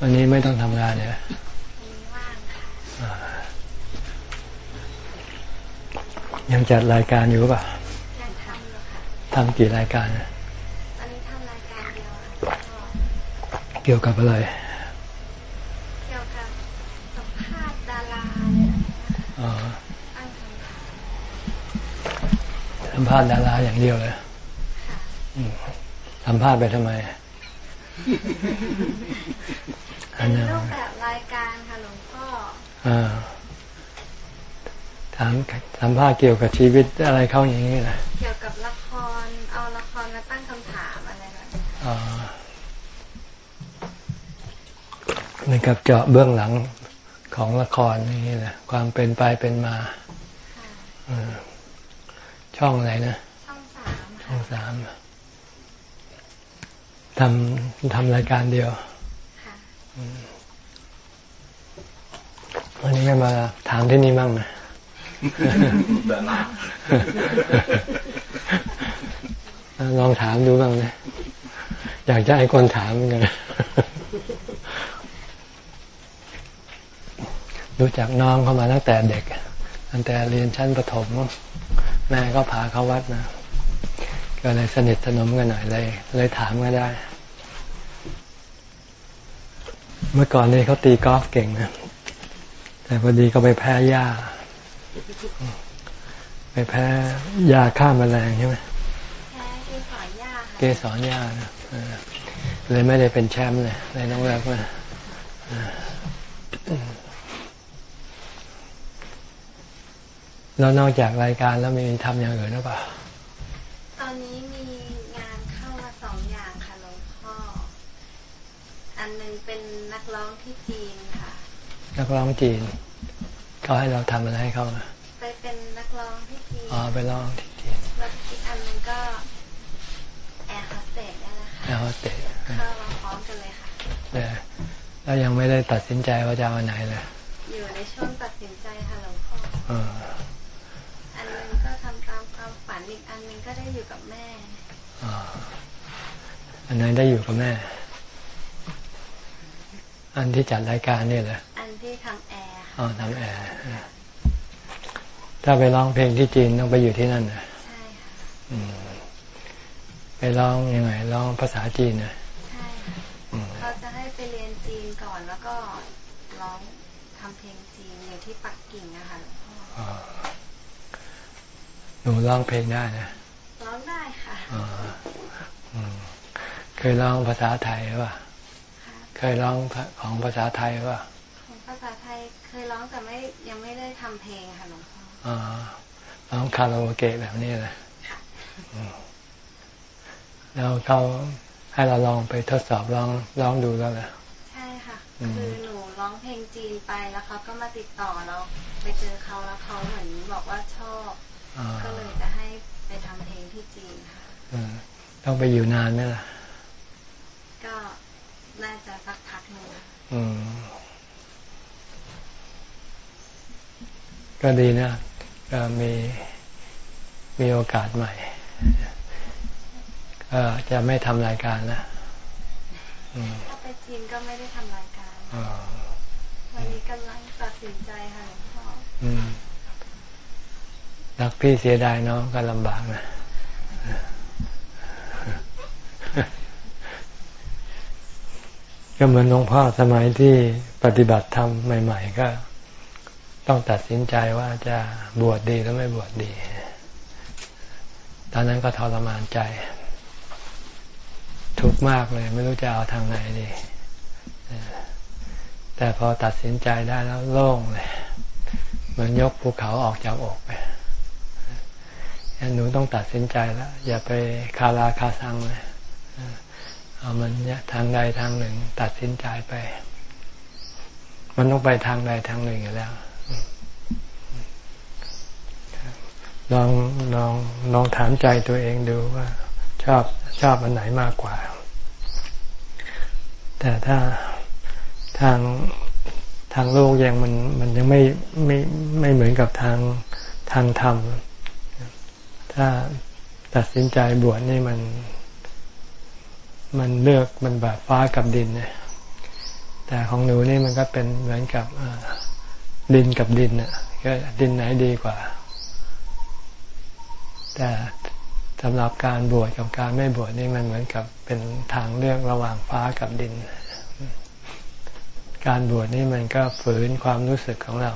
วันนี้ไม่ต้องทำงานเนี่ยวันนี้ว่างค่ะยังจัดรายการอยู่ป่ะยังทำอยู่ค่ะทำกี่รายการนะตอนนี้ทำรายการเดียวค่ะก็เกี่ยวกับอะไรเกี่ยวกับสัมภาษณ์ดาราเนี่ยอ๋อตั้งคำถามสัมภาษณ์ดาราอย่างเดียวเลยค่ะอืมสัมภาษณ์ไปทำไม อัเป็นนนั้นรูปแบบรายการค่ะหลวงพ่ออ่าถามสัมภาษณ์เกี่ยวกับชีวิตอะไรเขาอย่างนี้นะเกี่ยวกับละครเอาละครมาตั้งคำถามอะไรแบบนี้อ๋อเหมือนกับเจาะเบื้องหลังของละครอย่างนี้แหละความเป็นไปเป็นมาค่ะอืมช่องอะไรนะช่องสามช่อค่ะงสามทำทำรายการเดียวค่ะ วันนี้ไม่มาถามที่นี่บ้างนะลองถามดูบ้างนะ อยากจะให้คนถามเหมือนกันรู้จักน้องเขามาตั้งแต่เด็ก ตั้งแต่เรียนชั้นประถม แม่ก็พาเขาวัดมา ก็เลยสนิทสนมกันหน่อยเลย เลยถามก็ได้ เมื่อก่อนนี้เขาตีกอล์ฟเก่งนะ แต่พอดีก็ไปแพ้หญ้า ไปแพ้ยาฆ่าแมลงใช่ไหมแค่ที่สอนยากเกค่ะสรหญ้านะเออเลยไม่ได้เป็นแชมป์เลยเลยต้องเลิกมาเออแล้วนอกจากรายการแล้วมีทำอย่างอื่นหรือเปล่า ตอนนี้มีงานเข้ามาสองอย่างค่ะหลวงพ่อ อันหนึงเป็นนักร้องที่จีนค่ะ นักร้องจีน เขาให้เราทำอะไรให้เขาไปเป็นนักร้องที่จีนอ๋อไปร้องที่จีนแล้วอีกอันหนึงก็แอร์โฮสเตสนี่แหละค่ะแล้วเตะเข้ามาพร้อมกันเลยค่ะแต่แล้วยังไม่ได้ตัดสินใจว่าจะเอาอันไหนเลยอยู่ในช่วงตัดสินใจค่ะหลวงพ่อเอออันหนึงก็ทำตามความฝันอีกอันหนึงก็ได้อยู่กับแม่อ๋ออันไหนได้อยู่กับแม่ อันที่จัดรายการนี่แหละ อันที่ทำแอร์อ๋อทำแอร์ ถ้าไปร้องเพลงที่จีนต้องไปอยู่ที่นั่นนะใช่ค่ะอืมไปร้องยังไงร้องภาษาจีนนะใช่ค่ะอืมเขาจะให้ไปเรียนจีนก่อนแล้วก็ร้องทำเพลงจีนอยู่ที่ปักกิ่งนะคะหลวงพ่ออ๋อหนูร้องเพลงได้นะร้องได้ค่ะอ๋ออืมเคยร้องภาษาไทยป่ะค่ะ เคยร้องของภาษาไทยป่ะของภาษาไทยเคยร้องแต่ไม่ยังไม่ได้ทำเพลงค่ะหลวงพ่ออ๋อร้องคาราโอเกะแบบนี้เลยค่ะแล้วเขาให้เราลองไปทดสอบร้องร้องดูแล้วแหละใช่ค่ะอืมคือหนูร้องเพลงจีนไปแล้วเขาก็มาติดต่อเราไปเจอเขาแล้วเขาเหมือนบอกว่าชอบอ่าก็เลยจะให้ไปทำเพลงที่จีนค่ะอืมต้องไปอยู่นานไหมล่ะ ก็น่าจะสักพักหนึ่งค่ะ อืม ก็ดีนะก็มีมีโอกาสใหม่ก็จะไม่ทำรายการนะอืมถ้าไปจีนก็ไม่ได้ทำรายการอ๋อวันนี้กำลังตัดสินใจค่ะหลวงพ่ออืมรักพี่เสียดายน้องก็ลำบากนะ ก็เหมือนหลวงพ่อสมัยที่ปฏิบัติธรรมใหม่ ๆ ก็ต้องตัดสินใจว่าจะบวชดีหรือไม่บวชดี ตอนนั้นก็ทรมานใจ ทุกข์มากเลย ไม่รู้จะเอาทางไหนดี แต่พอตัดสินใจได้แล้วโล่งเลยเหมือนยกภูเขาออกจากอกไปหนูต้องตัดสินใจแล้ว อย่าไปคาราคาซังเลย เอามันเนี่ยทางใดทางหนึ่ง ตัดสินใจไป มันต้องไปทางใดทางหนึ่งอยู่แล้ว ลองลองลองถามใจตัวเองดูว่า ชอบชอบอันไหนมากกว่า แต่ถ้าทางทางโลกยังมันมันยังไม่ไม่ไม่เหมือนกับทางทางธรรม ถ้าตัดสินใจบวชนี่มัน มันเลือกมันแบบฟ้ากับดินเนี่ยแต่ของหนูนี่มันก็เป็นเหมือนกับดินกับดินอะก็ดินไหนดีกว่า แต่สำหรับการบวชกับการไม่บวชนี่มันเหมือนกับเป็นทางเลือกระหว่างฟ้ากับดิน การบวชนี่มันก็ฝืนความรู้สึกของเรา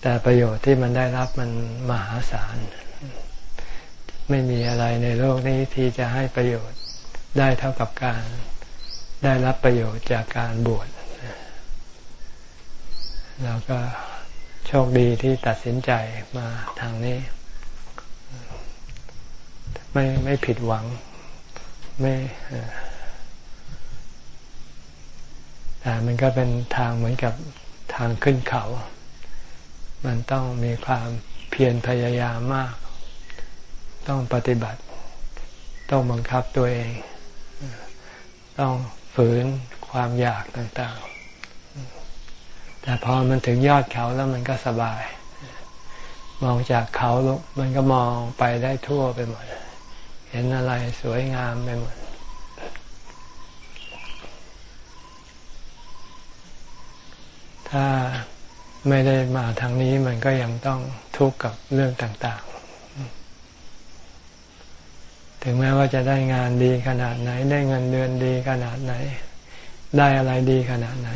แต่ประโยชน์ที่มันได้รับมันมหาศาล ไม่มีอะไรในโลกนี้ที่จะให้ประโยชน์ ได้เท่ากับการได้รับประโยชน์จากการบวชเราก็โชคดีที่ตัดสินใจมาทางนี้ ไม่ไม่ผิดหวัง ไม่แต่มันก็เป็นทางเหมือนกับทางขึ้นเขา มันต้องมีความเพียรพยายามมาก ต้องปฏิบัติ ต้องบังคับตัวเอง ต้องฝืนความอยากต่างๆ แต่พอมันถึงยอดเขาแล้วมันก็สบาย มองจากเขาลุกมันก็มองไปได้ทั่วไปหมด เห็นอะไรสวยงามไปหมดถ้าไม่ได้มาทางนี้มันก็ยังต้องทุกข์กับเรื่องต่างๆ ถึงแม้ว่าจะได้งานดีขนาดไหน ได้เงินเดือนดีขนาดไหน ได้อะไรดีขนาดไหน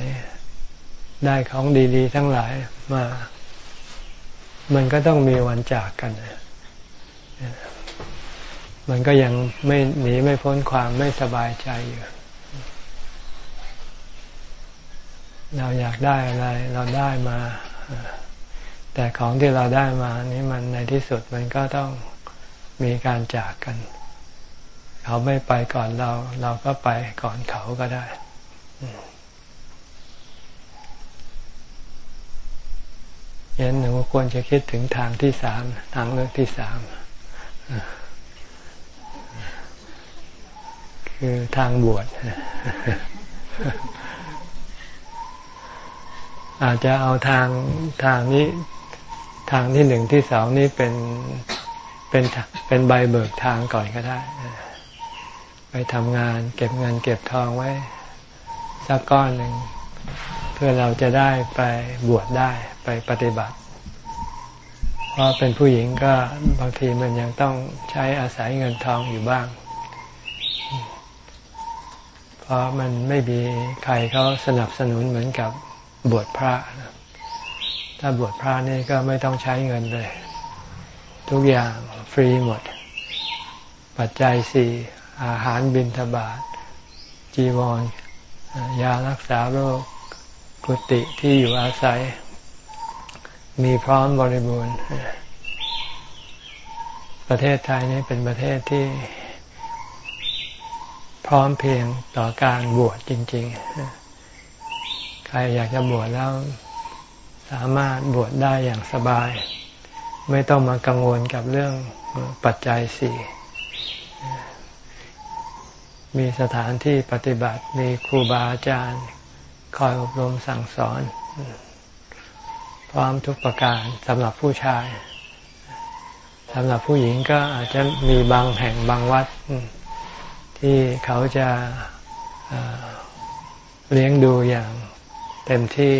ได้ของดีๆ ทั้งหลายมา มันก็ต้องมีวันจากกัน มันก็ยังไม่หนีไม่พ้นความไม่สบายใจอยู่ เราอยากได้อะไร เราได้มาแต่ของที่เราได้มานี้มันในที่สุดมันก็ต้องมีการจากกัน เขาไม่ไปก่อนเรา เราก็ไปก่อนเขาก็ได้ ยันหนูควรจะคิดถึงทางที่สามทางเลือกที่สามคือทางบวชอาจจะเอาทางทางนี้ทางที่หนึ่งที่สองนี่เป็นเป็นเป็นใบเบิกทางก่อนก็ได้ ไปทำงาน เก็บเงินเก็บทองไว้สักก้อนหนึ่งเพื่อเราจะได้ไปบวชได้ไปปฏิบัติ เพราะเป็นผู้หญิงก็บางทีมันยังต้องใช้อาศัยเงินทองอยู่บ้าง เพราะมันไม่มีใครเขาสนับสนุนเหมือนกับบวชพระ ถ้าบวชพระนี่ก็ไม่ต้องใช้เงินเลย ทุกอย่างฟรีหมด ปัจจัยสี่ อาหารบิณฑบาตจีวรยารักษาโรคกุฏิที่อยู่อาศัย มีพร้อมบริบูรณ์ ประเทศไทยนี่เป็นประเทศที่พร้อมเพียงต่อการบวชจริง ๆ ใครอยากจะบวชแล้วสามารถบวชได้อย่างสบาย ไม่ต้องมากังวลกับเรื่องปัจจัยสี่ มีสถานที่ปฏิบัติมีครูบาอาจารย์ คอยอบรมสั่งสอน พร้อมทุกประการสำหรับผู้ชายสำหรับผู้หญิงก็อาจจะมีบางแห่งบางวัด ที่เขาจะเลี้ยงดูอย่างเต็มที่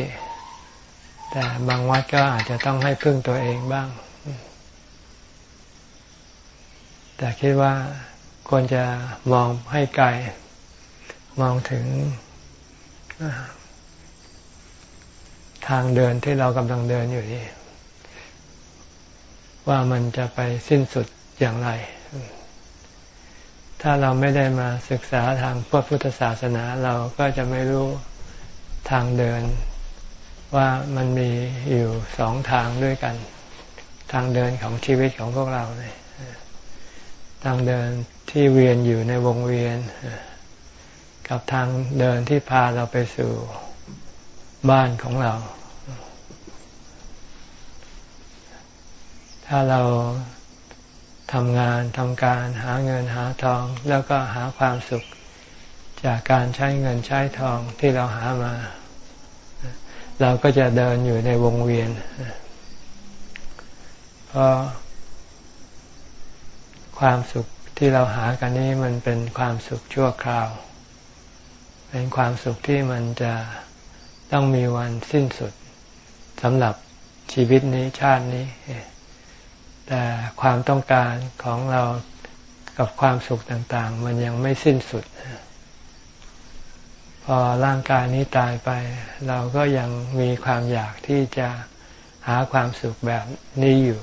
แต่บางวัดก็อาจจะต้องให้พึ่งตัวเองบ้าง แต่คิดว่า ควรจะมองให้ไกล มองถึงทางเดินที่เรากำลังเดินอยู่นี่ ว่ามันจะไปสิ้นสุดอย่างไร ถ้าเราไม่ได้มาศึกษาทางพุทธศาสนาเราก็จะไม่รู้ทางเดิน ว่ามันมีอยู่สองทางด้วยกัน ทางเดินของชีวิตของพวกเราเนี่ย ทางเดินที่เวียนอยู่ในวงเวียน กับทางเดินที่พาเราไปสู่บ้านของเรา ถ้าเราทำงานทำการหาเงินหาทอง แล้วก็หาความสุขจากการใช้เงินใช้ทองที่เราหามา เราก็จะเดินอยู่ในวงเวียน เพราะ ความสุขที่เราหากันนี้มันเป็นความสุขชั่วคราว เป็นความสุขที่มันจะต้องมีวันสิ้นสุดสำหรับชีวิตนี้ชาตินี้ แต่ความต้องการของเรากับความสุขต่าง ๆ มันยังไม่สิ้นสุด พอร่างกายนี้ตายไป เราก็ยังมีความอยากที่จะหาความสุขแบบนี้อยู่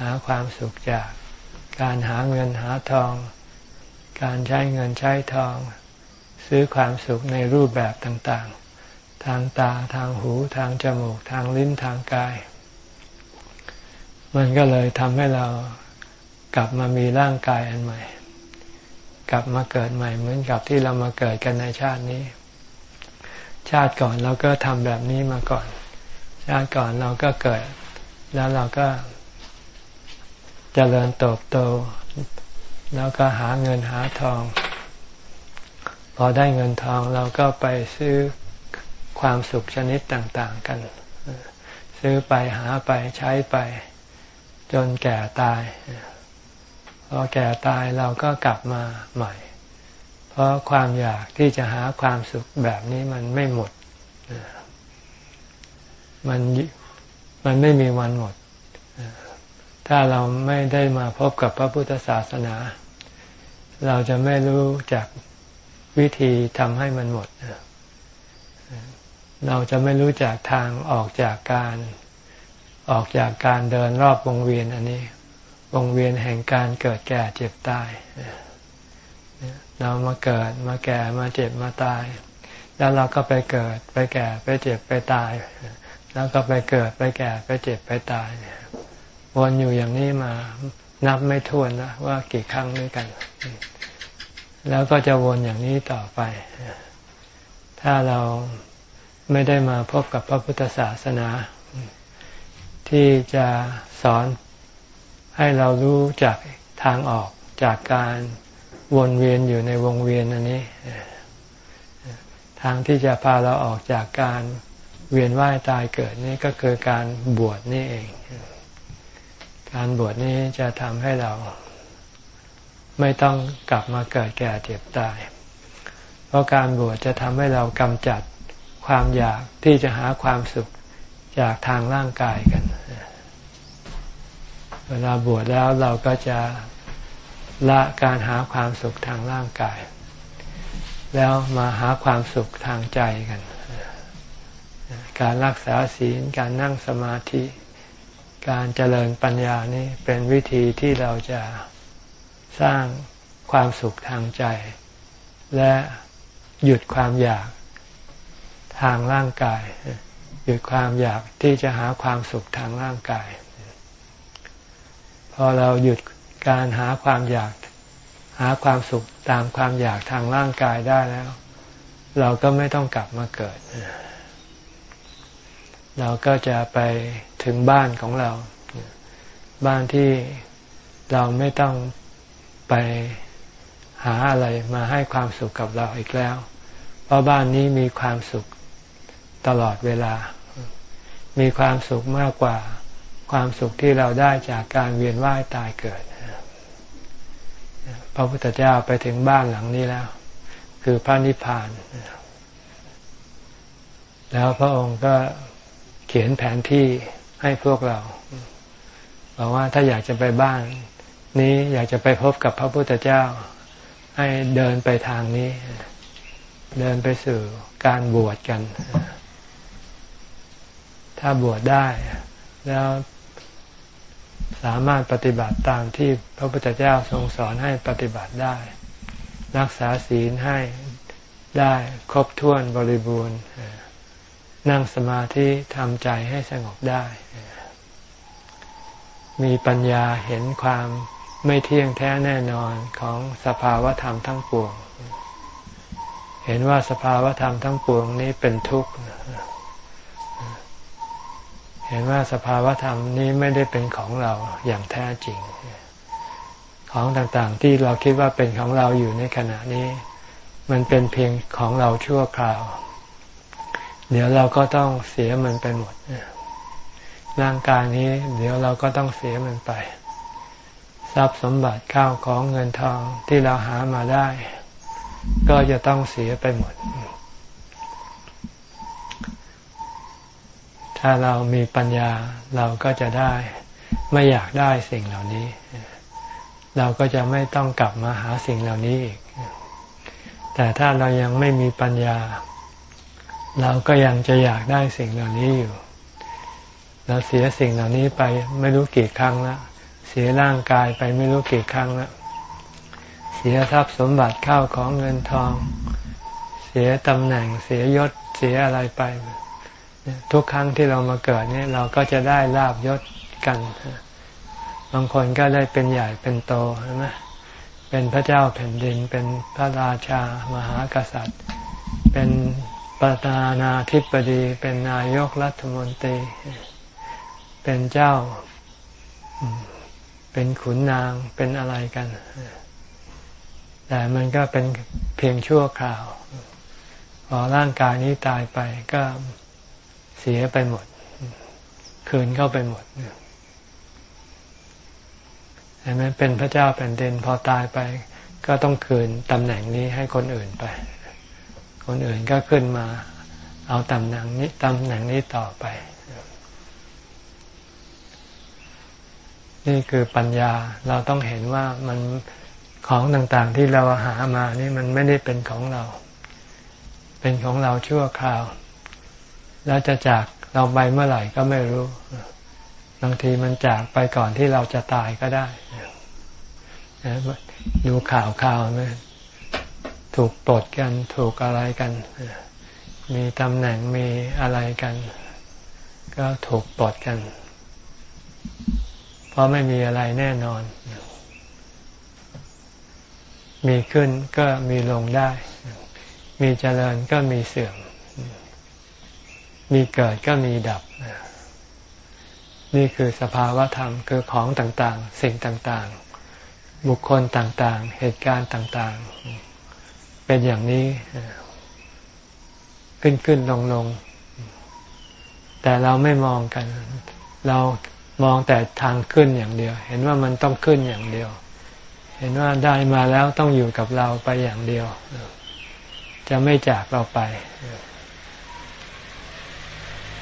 หาความสุขจาก การหาเงินหาทอง การใช้เงินใช้ทอง ซื้อความสุขในรูปแบบต่างๆ ทางตาทางหูทางจมูกทางลิ้นทางกาย มันก็เลยทำให้เรากลับมามีร่างกายอันใหม่ กลับมาเกิดใหม่เหมือนกับที่เรามาเกิดกันในชาตินี้ ชาติก่อนเราก็ทำแบบนี้มาก่อน ชาติก่อนเราก็เกิด แล้วเราก็ เจริญโตบโต แล้วก็หาเงินหาทอง พอได้เงินทองเราก็ไปซื้อความสุขชนิดต่างๆกัน ซื้อไปหาไปใช้ไป จนแก่ตาย พอแก่ตายเราก็กลับมาใหม่ เพราะความอยากที่จะหาความสุขแบบนี้มันไม่หมด มันมันไม่มีวันหมด ถ้าเราไม่ได้มาพบกับพระพุทธศาสนา เราจะไม่รู้จักวิธีทำให้มันหมด เราจะไม่รู้จักทางออกจากการออกจากการเดินรอบวงเวียนอันนี้ วงเวียนแห่งการเกิดแก่เจ็บตาย เรามาเกิดมาแก่มาเจ็บมาตาย แล้วเราก็ไปเกิดไปแก่ไปเจ็บไปตาย แล้วก็ไปเกิดไปแก่ไปเจ็บไปตาย วนอยู่อย่างนี้มานับไม่ถ้วนนะว่ากี่ครั้งด้วยกัน แล้วก็จะวนอย่างนี้ต่อไป ถ้าเราไม่ได้มาพบกับพระพุทธศาสนา ที่จะสอนให้เรารู้จากทางออกจากการวนเวียนอยู่ในวงเวียนอันนี้ ทางที่จะพาเราออกจากการเวียนว่ายตายเกิดนี่ก็คือการบวชนี่เอง การบวชนี้จะทำให้เราไม่ต้องกลับมาเกิดแก่เจ็บตาย เพราะการบวชจะทำให้เรากำจัดความอยากที่จะหาความสุขจากทางร่างกายกัน เวลาบวชแล้วเราก็จะละการหาความสุขทางร่างกาย แล้วมาหาความสุขทางใจกัน การรักษาศีล การนั่งสมาธิ การเจริญปัญญานี่เป็นวิธีที่เราจะสร้างความสุขทางใจ และหยุดความอยากทางร่างกาย หยุดความอยากที่จะหาความสุขทางร่างกาย พอเราหยุดการหาความอยาก หาความสุขตามความอยากทางร่างกายได้แล้ว เราก็ไม่ต้องกลับมาเกิด เราก็จะไปถึงบ้านของเรา บ้านที่เราไม่ต้องไปหาอะไรมาให้ความสุขกับเราอีกแล้ว เพราะบ้านนี้มีความสุขตลอดเวลา มีความสุขมากกว่าความสุขที่เราได้จากการเวียนว่ายตายเกิด พระพุทธเจ้าไปถึงบ้านหลังนี้แล้ว คือพระนิพพาน แล้วพระองค์ก็ ขียนแผนที่ให้พวกเราบอกว่าถ้าอยากจะไปบ้าน นี้อยากจะไปพบกับพระพุทธเจ้า ให้เดินไปทางนี้ เดินไปสู่การบวชกัน ถ้าบวชได้ แล้วสามารถปฏิบัติตามที่พระพุทธเจ้าทรงสอนให้ปฏิบัติได้ รักษาศีลให้ได้ครบถ้วนบริบูรณ์ นั่งสมาธิทำใจให้สงบได้ มีปัญญาเห็นความไม่เที่ยงแท้แน่นอนของสภาวธรรมทั้งปวง เห็นว่าสภาวธรรมทั้งปวงนี้เป็นทุกข์ เห็นว่าสภาวธรรมนี้ไม่ได้เป็นของเราอย่างแท้จริง ของต่างๆที่เราคิดว่าเป็นของเราอยู่ในขณะนี้ มันเป็นเพียงของเราชั่วคราว เดี๋ยวเราก็ต้องเสียมันไปหมดร่างกายนี้ เดี๋ยวเราก็ต้องเสียมันไป ทรัพย์สมบัติข้าวของเงินทองที่เราหามาได้ ก็จะต้องเสียไปหมด ถ้าเรามีปัญญาเราก็จะได้ ไม่อยากได้สิ่งเหล่านี้ เราก็จะไม่ต้องกลับมาหาสิ่งเหล่านี้อีกแต่ถ้าเรายังไม่มีปัญญา เราก็ยังจะอยากได้สิ่งเหล่านี้อยู่ เราเสียสิ่งเหล่านี้ไปไม่รู้กี่ครั้งล้วเสียร่างกายไปไม่รู้กี่ครั้งล้วเสียทรัพย์สมบัติเข้าของเงินทอง เสียตำแหน่งเสียยศเสียอะไรไปทุกครั้งที่เรามาเกิดเนี่ยเราก็จะได้ลาบยศกัน บางคนก็ได้เป็นใหญ่เป็นโตใช่ไหมเป็นพระเจ้าแผ่นดิน เป็นพระราชามหากษัตริย์ เป็น ประธานาธิบดีเป็นนายกรัฐมนตรี เป็นเจ้า เป็นขุนนางเป็นอะไรกัน แต่มันก็เป็นเพียงชั่วคราว พอร่างกายนี้ตายไปก็เสียไปหมด คืนเข้าไปหมดเห็นไหมเป็นพระเจ้าแผ่นดินพอตายไป ก็ต้องคืนตำแหน่งนี้ให้คนอื่นไป คนอื่นก็ขึ้นมาเอาตำแหน่งนี้ตำแหน่งนี้ต่อไป นี่คือปัญญาเราต้องเห็นว่ามันของต่างๆที่เราหามานี่มันไม่ได้เป็นของเรา เป็นของเราชั่วคราว แล้วจะจากเราไปเมื่อไหร่ก็ไม่รู้ บางทีมันจากไปก่อนที่เราจะตายก็ได้ดูข่าวข่าวไหม ถูกปลดกันถูกอะไรกัน มีตำแหน่งมีอะไรกัน ก็ถูกปลดกัน เพราะไม่มีอะไรแน่นอน มีขึ้นก็มีลงได้ มีเจริญก็มีเสื่อม มีเกิดก็มีดับ นี่คือสภาวะธรรมคือของต่างๆ สิ่งต่างๆ บุคคลต่างๆ เหตุการณ์ต่างๆ เป็นอย่างนี้ ขึ้นขึ้นลงลงแต่เราไม่มองกัน เรามองแต่ทางขึ้นอย่างเดียว เห็นว่ามันต้องขึ้นอย่างเดียว เห็นว่าได้มาแล้วต้องอยู่กับเราไปอย่างเดียว จะไม่จากเราไป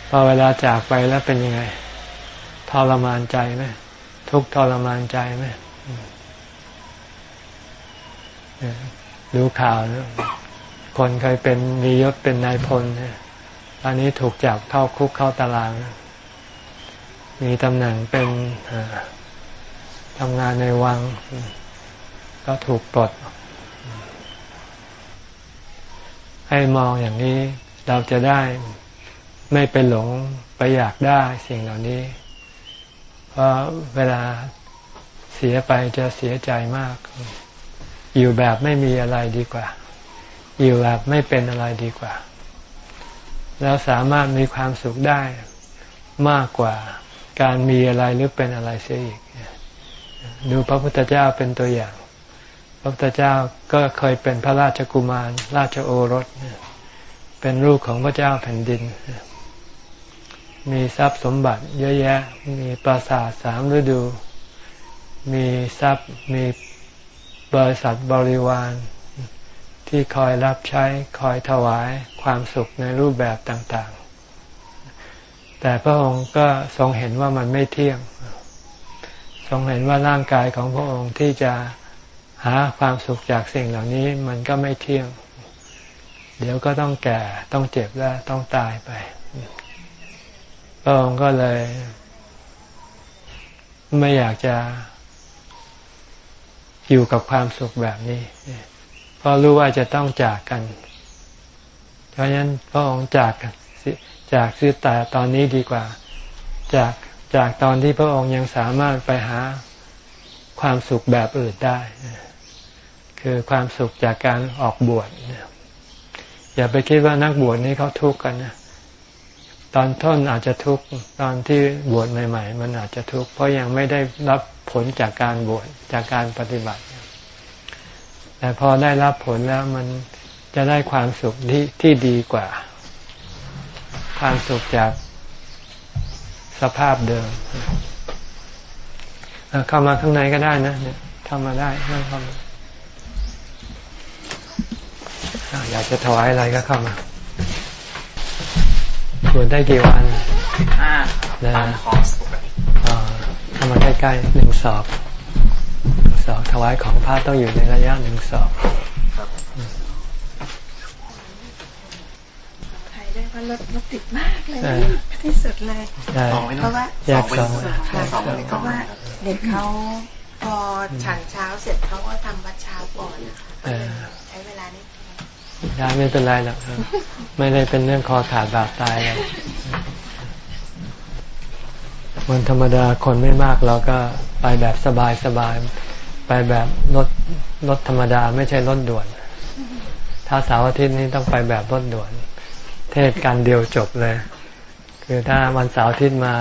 พอเวลาจากไปแล้วเป็นยังไงทรมานใจไหมทุกทรมานใจไหม ดูข่าว คนเคยเป็นมียศเป็นนายพลตอนนี้ถูกจับเข้าคุกเข้าตาราง มีตำแหน่งเป็นทำงานในวัง ก็ถูกปลด ให้มองอย่างนี้เราจะได้ไม่ไปหลงไปอยากได้สิ่งเหล่านี้ เพราะเวลาเสียไปจะเสียใจมาก อยู่แบบไม่มีอะไรดีกว่า อยู่แบบไม่เป็นอะไรดีกว่า แล้วสามารถมีความสุขได้มากกว่าการมีอะไรหรือเป็นอะไรเสียอีก ดูพระพุทธเจ้าเป็นตัวอย่าง พระพุทธเจ้าก็เคยเป็นพระราชกุมาร ราชโอรส เป็นลูกของพระเจ้าแผ่นดิน มีทรัพย์สมบัติเยอะแยะ มีปราสาทสามฤดู มีทรัพย์มี บริษัทบริวาร ที่คอยรับใช้คอยถวายความสุขในรูปแบบต่างๆ แต่พระองค์ก็ทรงเห็นว่ามันไม่เที่ยง ทรงเห็นว่าร่างกายของพระองค์ที่จะหาความสุขจากสิ่งเหล่านี้มันก็ไม่เที่ยง เดี๋ยวก็ต้องแก่ต้องเจ็บและต้องตายไปพระองค์ก็เลย ไม่อยากจะ อยู่กับความสุขแบบนี้ เพราะรู้ว่าจะต้องจากกัน เพราะฉะนั้นพระองค์จากจากซื้อแต่ตอนนี้ดีกว่า จากจากตอนที่พระองค์ยังสามารถไปหาความสุขแบบอื่นได้ คือความสุขจากการออกบวชอย่าไปคิดว่านักบวชนี้เขาทุกข์กันนะตอนต้นอาจจะทุกข์ตอนที่บวชใหม่ ๆ มันอาจจะทุกข์เพราะยังไม่ได้รับ ผลจากการบวชจากการปฏิบัติ แต่พอได้รับผลแล้วมันจะได้ความสุขที่ที่ดีกว่า ความสุขจากสภาพเดิม เข้ามาข้างในก็ได้นะเนี่ยเข้ามาได้นั่งเข้ามาอยากจะถวายอะไรก็เข้ามาบวชได้กี่วันห้าตามคอร์สปกติ เข้ามาใกล้ๆหนึ่งสอบสอบถวายของพระต้องอยู่ในระยะหนึ่งสอบไทยได้ว่ารถรถติดมากเลยที่สุดเลยเพราะว่าแยกสองเพราะว่าเด็กเขาพอฉันเช้าเสร็จเขาก็ทำวัดเช้าก่อนนะคะใช้เวลานี้ได้ไม่เป็นไรหรอกไม่ได้เป็นเรื่องคอขาดบาดตายเลย วันธรรมดาคนไม่มากเราก็ไปแบบสบายสบายไปแบบรถรถธรรมดาไม่ใช่รถด่วน ถ้าเสาร์อาทิตย์นี้ต้องไปแบบรถด่วน เทศการเดียวจบเลย คือถ้าวันเสาร์อาทิตย์มา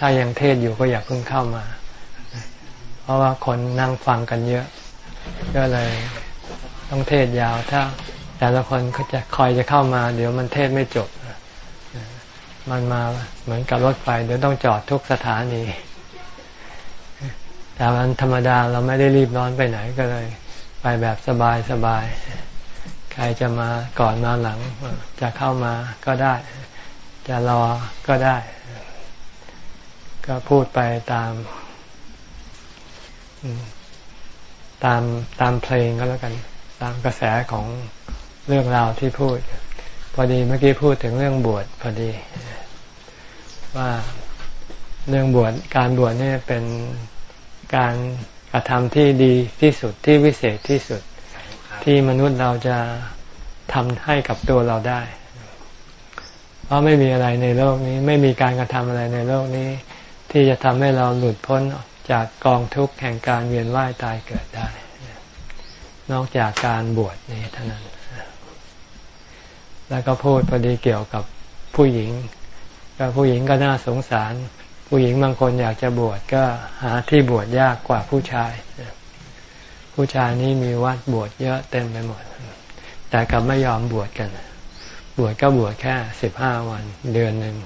ถ้ายังเทศอยู่ก็อยากเพิ่งเข้ามา เพราะว่าคนนั่งฟังกันเยอะ ก็เลยต้องเทศยาวถ้าแต่ละคนก็จะคอยจะเข้ามา เดี๋ยวมันเทศไม่จบ มันมาเหมือนกับรถไฟเดี๋ยวต้องจอดทุกสถานีแต่วันธรรมดาเราไม่ได้รีบร้อนไปไหนก็เลย ไปแบบสบายสบาย ใครจะมาก่อนมาหลัง จะเข้ามาก็ได้ จะรอก็ได้ ก็พูดไปตาม ตามตามเพลงก็แล้วกัน ตามกระแสของเรื่องราวที่พูด พอดีเมื่อกี้พูดถึงเรื่องบวชพอดี ว่าเรื่องบวชการบวชนี่เป็นการกระทำที่ดีที่สุดที่วิเศษที่สุด ที่มนุษย์เราจะทำให้กับตัวเราได้ เพราะไม่มีอะไรในโลกนี้ ไม่มีการกระทำอะไรในโลกนี้ ที่จะทำให้เราหลุดพ้นจากกองทุกข์แห่งการเวียนว่ายตายเกิดได้ นอกจากการบวชนี้เท่านั้น แล้วก็พูดพอดีเกี่ยวกับผู้หญิง ก็ผู้หญิงก็น่าสงสาร ผู้หญิงบางคนอยากจะบวชก็หาที่บวชยากกว่าผู้ชาย ผู้ชายนี่มีวัดบวชเยอะเต็มไปหมด แต่กลับไม่ยอมบวชกัน บวชก็บวชแค่สิบห้าวันเดือนหนึ่ง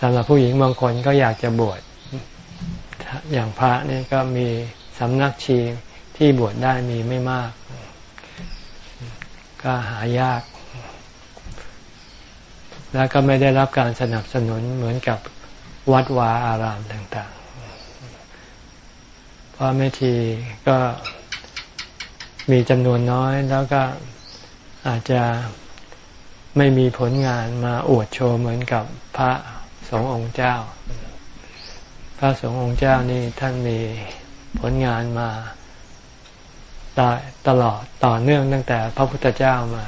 สำหรับผู้หญิงบางคนก็อยากจะบวชอย่างพระนี่ก็มีสำนักชีที่บวชได้มีไม่มาก ก็หายาก แล้วก็ไม่ได้รับการสนับสนุนเหมือนกับวัดวาอารามต่างๆ เพราะแม่ทีก็มีจำนวนน้อย แล้วก็อาจจะไม่มีผลงานมาอวดโชว์เหมือนกับพระสงฆ์องค์เจ้า พระสงฆ์องค์เจ้านี่ท่านมีผลงานมาตลอดต่อเนื่องตั้งแต่พระพุทธเจ้ามา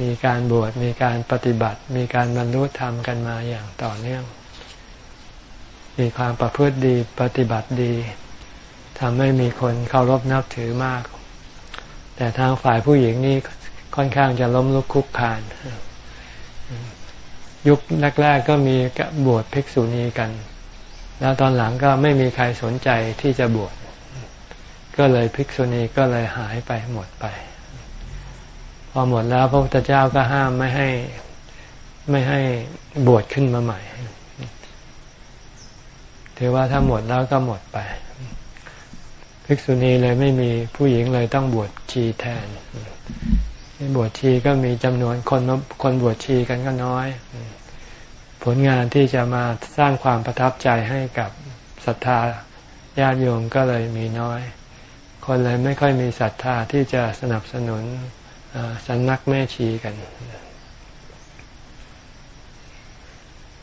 มีการบวชมีการปฏิบัติ มีการบรรลุธรรมกันมาอย่างต่อเนื่อง มีความประพฤติดีปฏิบัติดีทำให้มีคนเคารพนับถือมาก แต่ทางฝ่ายผู้หญิงนี่ค่อนข้างจะล้มลุกคุกคาน ยุคแรก ๆ ก็มีบวชภิกษุณีกัน แล้วตอนหลังก็ไม่มีใครสนใจที่จะบวช ก็เลยภิกษุณีก็เลยหายไปหมดไป พอหมดแล้วพระพุทธเจ้าก็ห้ามไม่ให้ไม่ให้บวชขึ้นมาใหม่ ถือว่าถ้าหมดแล้วก็หมดไป ภิกษุณีเลยไม่มีผู้หญิงเลยต้องบวชชีแทน บวชชีก็มีจำนวนคนคนบวชชีกันก็น้อย ผลงานที่จะมาสร้างความประทับใจให้กับศรัทธาญาติโยมก็เลยมีน้อย คนเลยไม่ค่อยมีศรัทธาที่จะสนับสนุน สันนักแม่ชีกัน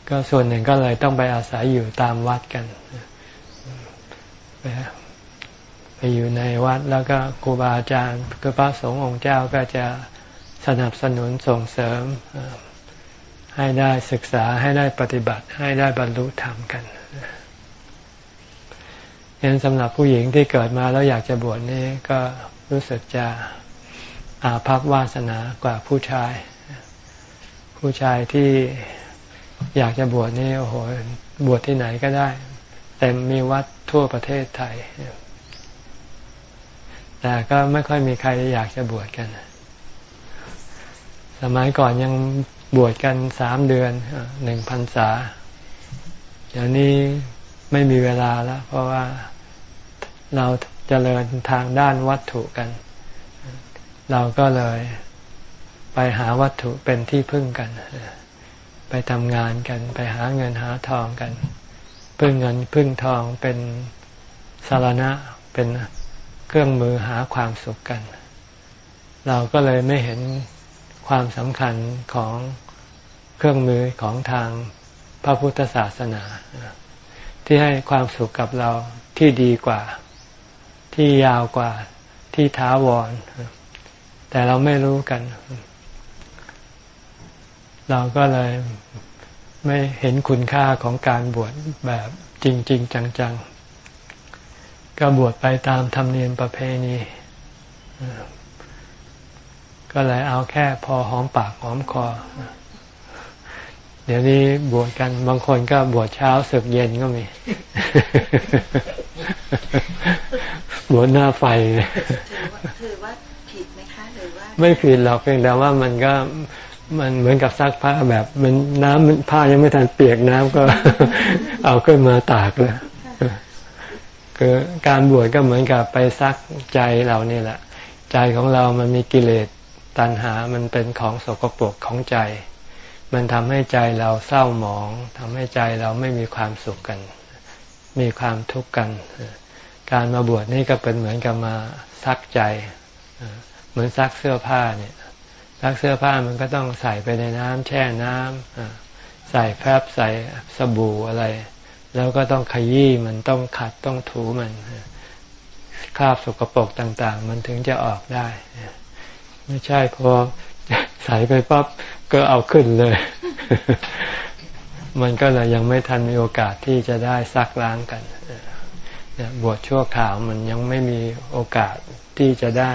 ก็ส่วนหนึ่งก็เลยต้องไปอาศัยอยู่ตามวัดกันไปไปอยู่ในวัดแล้วก็ครูบาอาจารย์คือพระสงฆ์องค์เจ้าก็จะสนับสนุนส่งเสริม ให้ได้ศึกษาให้ได้ปฏิบัติ ให้ได้บรรลุธรรมกันเห็นสำหรับผู้หญิงที่เกิดมาแล้วอยากจะบวชนี่ก็รู้สึกจะ อาภัพวาสนากว่าผู้ชาย ผู้ชายที่อยากจะบวชนี่โอ้โหบวชที่ไหนก็ได้เต็มมีวัดทั่วประเทศไทย แต่ก็ไม่ค่อยมีใครอยากจะบวชกัน สมัยก่อนยังบวชกันสามเดือนหนึ่งพันษาเดี๋ยวนี้ไม่มีเวลาแล้ว เพราะว่าเราจเจริญทางด้านวัตถุกัน เราก็เลยไปหาวัตถุเป็นที่พึ่งกัน ไปทำงานกัน ไปหาเงินหาทองกัน พึ่งเงินพึ่งทองเป็นสารณะเป็นเครื่องมือหาความสุขกัน เราก็เลยไม่เห็นความสำคัญของเครื่องมือของทางพระพุทธศาสนา ที่ให้ความสุขกับเราที่ดีกว่า ที่ยาวกว่าที่ท้าวร แต่เราไม่รู้กัน เราก็เลยไม่เห็นคุณค่าของการบวชแบบจริงๆจังๆ ก็บวชไปตามธรรมเนียมประเพณี ก็เลยเอาแค่พอหอมปากหอมคอ เดี๋ยวนี้บวชกันบางคนก็บวชเช้าสึกเย็นก็มี บวชหน้าไฟถือว่า ไม่ผิดหรอกเพียงแต่ว่ามันก็มันเหมือนกับซักผ้าแบบ มันน้ำผ้ายังไม่ทันเปียกน้ำก็ เอาขึ้นมาตากเลยคือการบวชก็เหมือนกับไปซักใจเรานี่แหละ ใจของเรามันมีกิเลสตัณหามันเป็นของสกปรกของใจ มันทำให้ใจเราเศร้าหมองทำให้ใจเราไม่มีความสุขกัน มีความทุกข์กัน การมาบวชนี่ก็เป็นเหมือนกับมาซักใจ มือนซักเสื้อผ้าเนี่ยซักเสื้อผ้ามันก็ต้องใส่ไปในน้ำแช่น้ำใส่แฟบใส่สบู่อะไร แล้วก็ต้องขยี้มันต้องขัดต้องถูมันคราบสกปรกต่าง ๆ มันถึงจะออกได้ ไม่ใช่พอใส่ไปปั๊บก็เอาขึ้นเลย มันก็เลยยังไม่ทันมีโอกาสที่จะได้ซักล้างกันบวชชั่วข่าวมันยังไม่มีโอกาสที่จะได้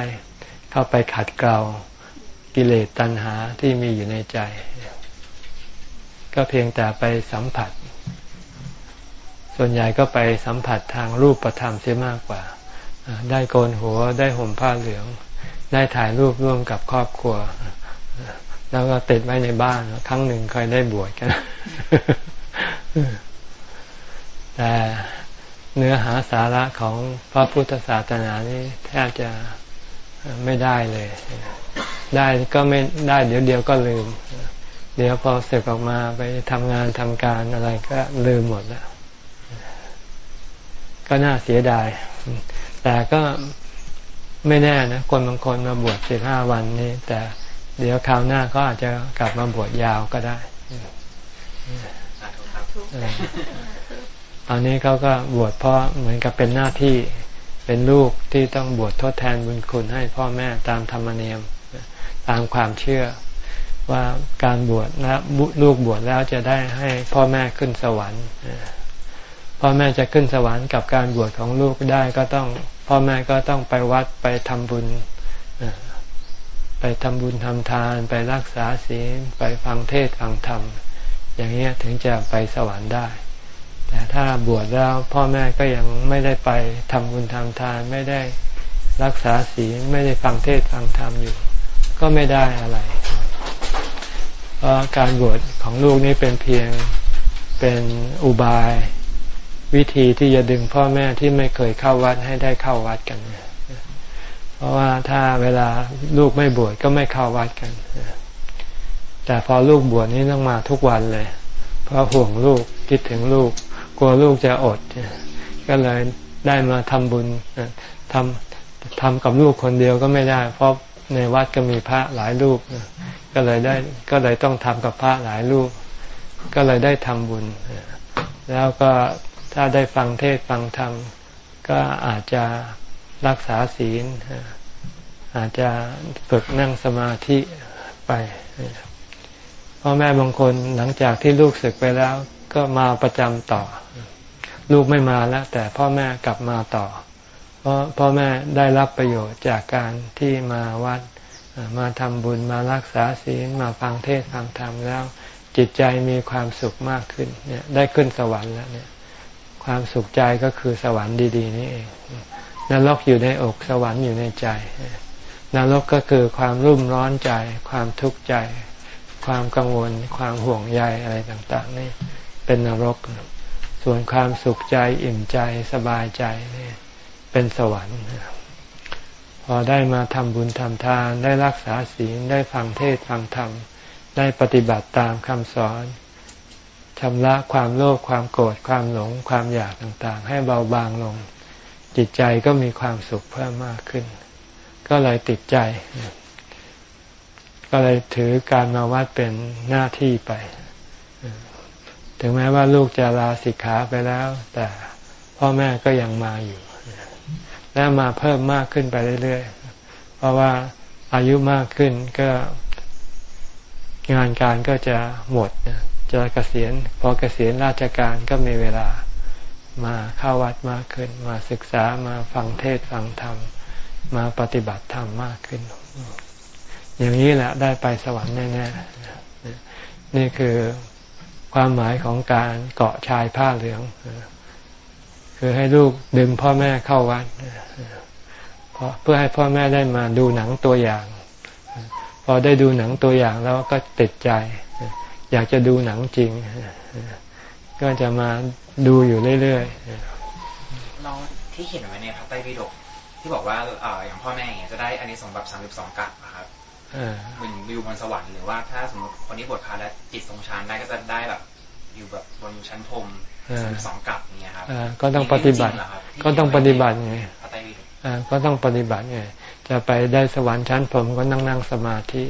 เข้าไปขัดเกลากิเลสตัณหาที่มีอยู่ในใจ ก็เพียงแต่ไปสัมผัส ส่วนใหญ่ก็ไปสัมผัสทางรูปประธรรมเสียมากกว่า ได้โกนหัวได้ห่มผ้าเหลือง ได้ถ่ายรูปร่วมกับครอบครัว แล้วก็ติดไว้ในบ้าน ครั้งหนึ่งเคยได้บวชกัน แต่เนื้อหาสาระของพระพุทธศาสนานี่แทบจะ ไม่ได้เลย ได้ก็ไม่ได้เดี๋ยวเดียวก็ลืม เดี๋ยวพอเสร็จออกมาไปทำงานทำการอะไรก็ลืมหมดแล้วก็น่าเสียดาย แต่ก็ไม่แน่นะ คนบางคนมาบวชสิบห้าวันนี้แต่เดี๋ยวคราวหน้าก็อาจจะกลับมาบวชยาวก็ได้ ตอนนี้เขาก็บวชเพราะเหมือนกับเป็นหน้าที่ เป็นลูกที่ต้องบวชทดแทนบุญคุณให้พ่อแม่ตามธรรมเนียมตามความเชื่อว่าการบวชนะลูกบวชแล้วจะได้ให้พ่อแม่ขึ้นสวรรค์พ่อแม่จะขึ้นสวรรค์กับการบวชของลูกได้ก็ต้อง พ่อแม่ก็ต้องไปวัดไปทำบุญไปทำบุญทำทาน ไปรักษาศีลไปฟังเทศฟังธรรม อย่างนี้ถึงจะไปสวรรค์ได้ แต่ถ้าบวชแล้วพ่อแม่ก็ยังไม่ได้ไปทำบุญทำทานไม่ได้รักษาศีลไม่ได้ฟังเทศฟังธรรมอยู่ ก็ไม่ได้อะไร เพราะการบวชของลูกนี้เป็นเพียงเป็นอุบาย วิธีที่จะดึงพ่อแม่ที่ไม่เคยเข้าวัดให้ได้เข้าวัดกัน เพราะว่าถ้าเวลาลูกไม่บวชก็ไม่เข้าวัดกัน แต่พอลูกบวชนี่ต้องมาทุกวันเลย เพราะห่วงลูกคิดถึงลูก กลัวลูกจะอด ก็เลยได้มาทำบุญทำทำกับลูกคนเดียวก็ไม่ได้ เพราะในวัดก็มีพระหลายรูปก็เลยได้ก็เลยต้องทำกับพระหลายรูป ก็เลยได้ทำบุญ แล้วก็ถ้าได้ฟังเทศฟังธรรมก็อาจจะรักษาศีล อาจจะฝึกนั่งสมาธิไปพ่อแม่บางคนหลังจากที่ลูกศึกไปแล้ว ก็มาประจำต่อ ลูกไม่มาแล้ว แต่พ่อแม่กลับมาต่อ เพราะพ่อแม่ได้รับประโยชน์จากการที่มาวัด มาทำบุญมารักษาศีลมาฟังเทศฟังธรรมแล้ว จิตใจมีความสุขมากขึ้นเนี่ยได้ขึ้นสวรรค์แล้วเนี่ย ความสุขใจก็คือสวรรค์ดี ๆ นี่เองนรกอยู่ในอกสวรรค์อยู่ในใจนรกก็คือความรุ่มร้อนใจ ความทุกข์ใจ ความกังวล ความห่วงใยอะไรต่าง ๆ นี่ เป็นนรก ส่วนความสุขใจอิ่มใจสบายใจนี่เป็นสวรรค์พพอได้มาทำบุญทำทาน ได้รักษาศีลได้ฟังเทศฟังธรรม ได้ปฏิบัติตามคำสอนชำระความโลภความโกรธความหลงความอยากต่างๆ ให้เบาบางลง จิตใจก็มีความสุขเพิ่มมากขึ้น ก็เลยติดใจ ก็เลยถือการมาวัดเป็นหน้าที่ไป ถึงแม้ว่าลูกจะลาสิกขาไปแล้ว แต่พ่อแม่ก็ยังมาอยู่ และมาเพิ่มมากขึ้นไปเรื่อยๆ เพราะว่าอายุมากขึ้นก็งานการก็จะหมดจะเกษียณพอเกษียณราชการก็มีเวลามาเข้าวัดมากขึ้น มาศึกษามาฟังเทศฟังธรรม มาปฏิบัติธรรมมากขึ้น อย่างนี้แหละได้ไปสวรรค์แน่ๆนี่คือ ความหมายของการเกาะชายผ้าเหลือง คือให้ลูกดึงพ่อแม่เข้าวัดเพื่อให้พ่อแม่ได้มาดูหนังตัวอย่าง พอได้ดูหนังตัวอย่างแล้วก็ติดใจ อยากจะดูหนังจริง ก็จะมาดูอยู่เรื่อยๆเราที่เขียนไว้ในพระไตรปิฎกที่บอกว่าอออย่างพ่อแม่เนี่ยจะได้อันนี้สงแบบสามสิบสองกับ มันอยู่บนสวรรค์หรือว่าถ้าสมมติคนที่บวชพระและจิตทรงฌานได้ก็จะได้แบบ อยู่แบบบนชั้นพรมสองกับเนี่ยครับก็ต้องปฏิบัติก็ต้องปฏิบัติไงก็ต้องปฏิบัติไงจะไปได้สวรรค์ชั้นผมก็นั่งนั่งสมาธิ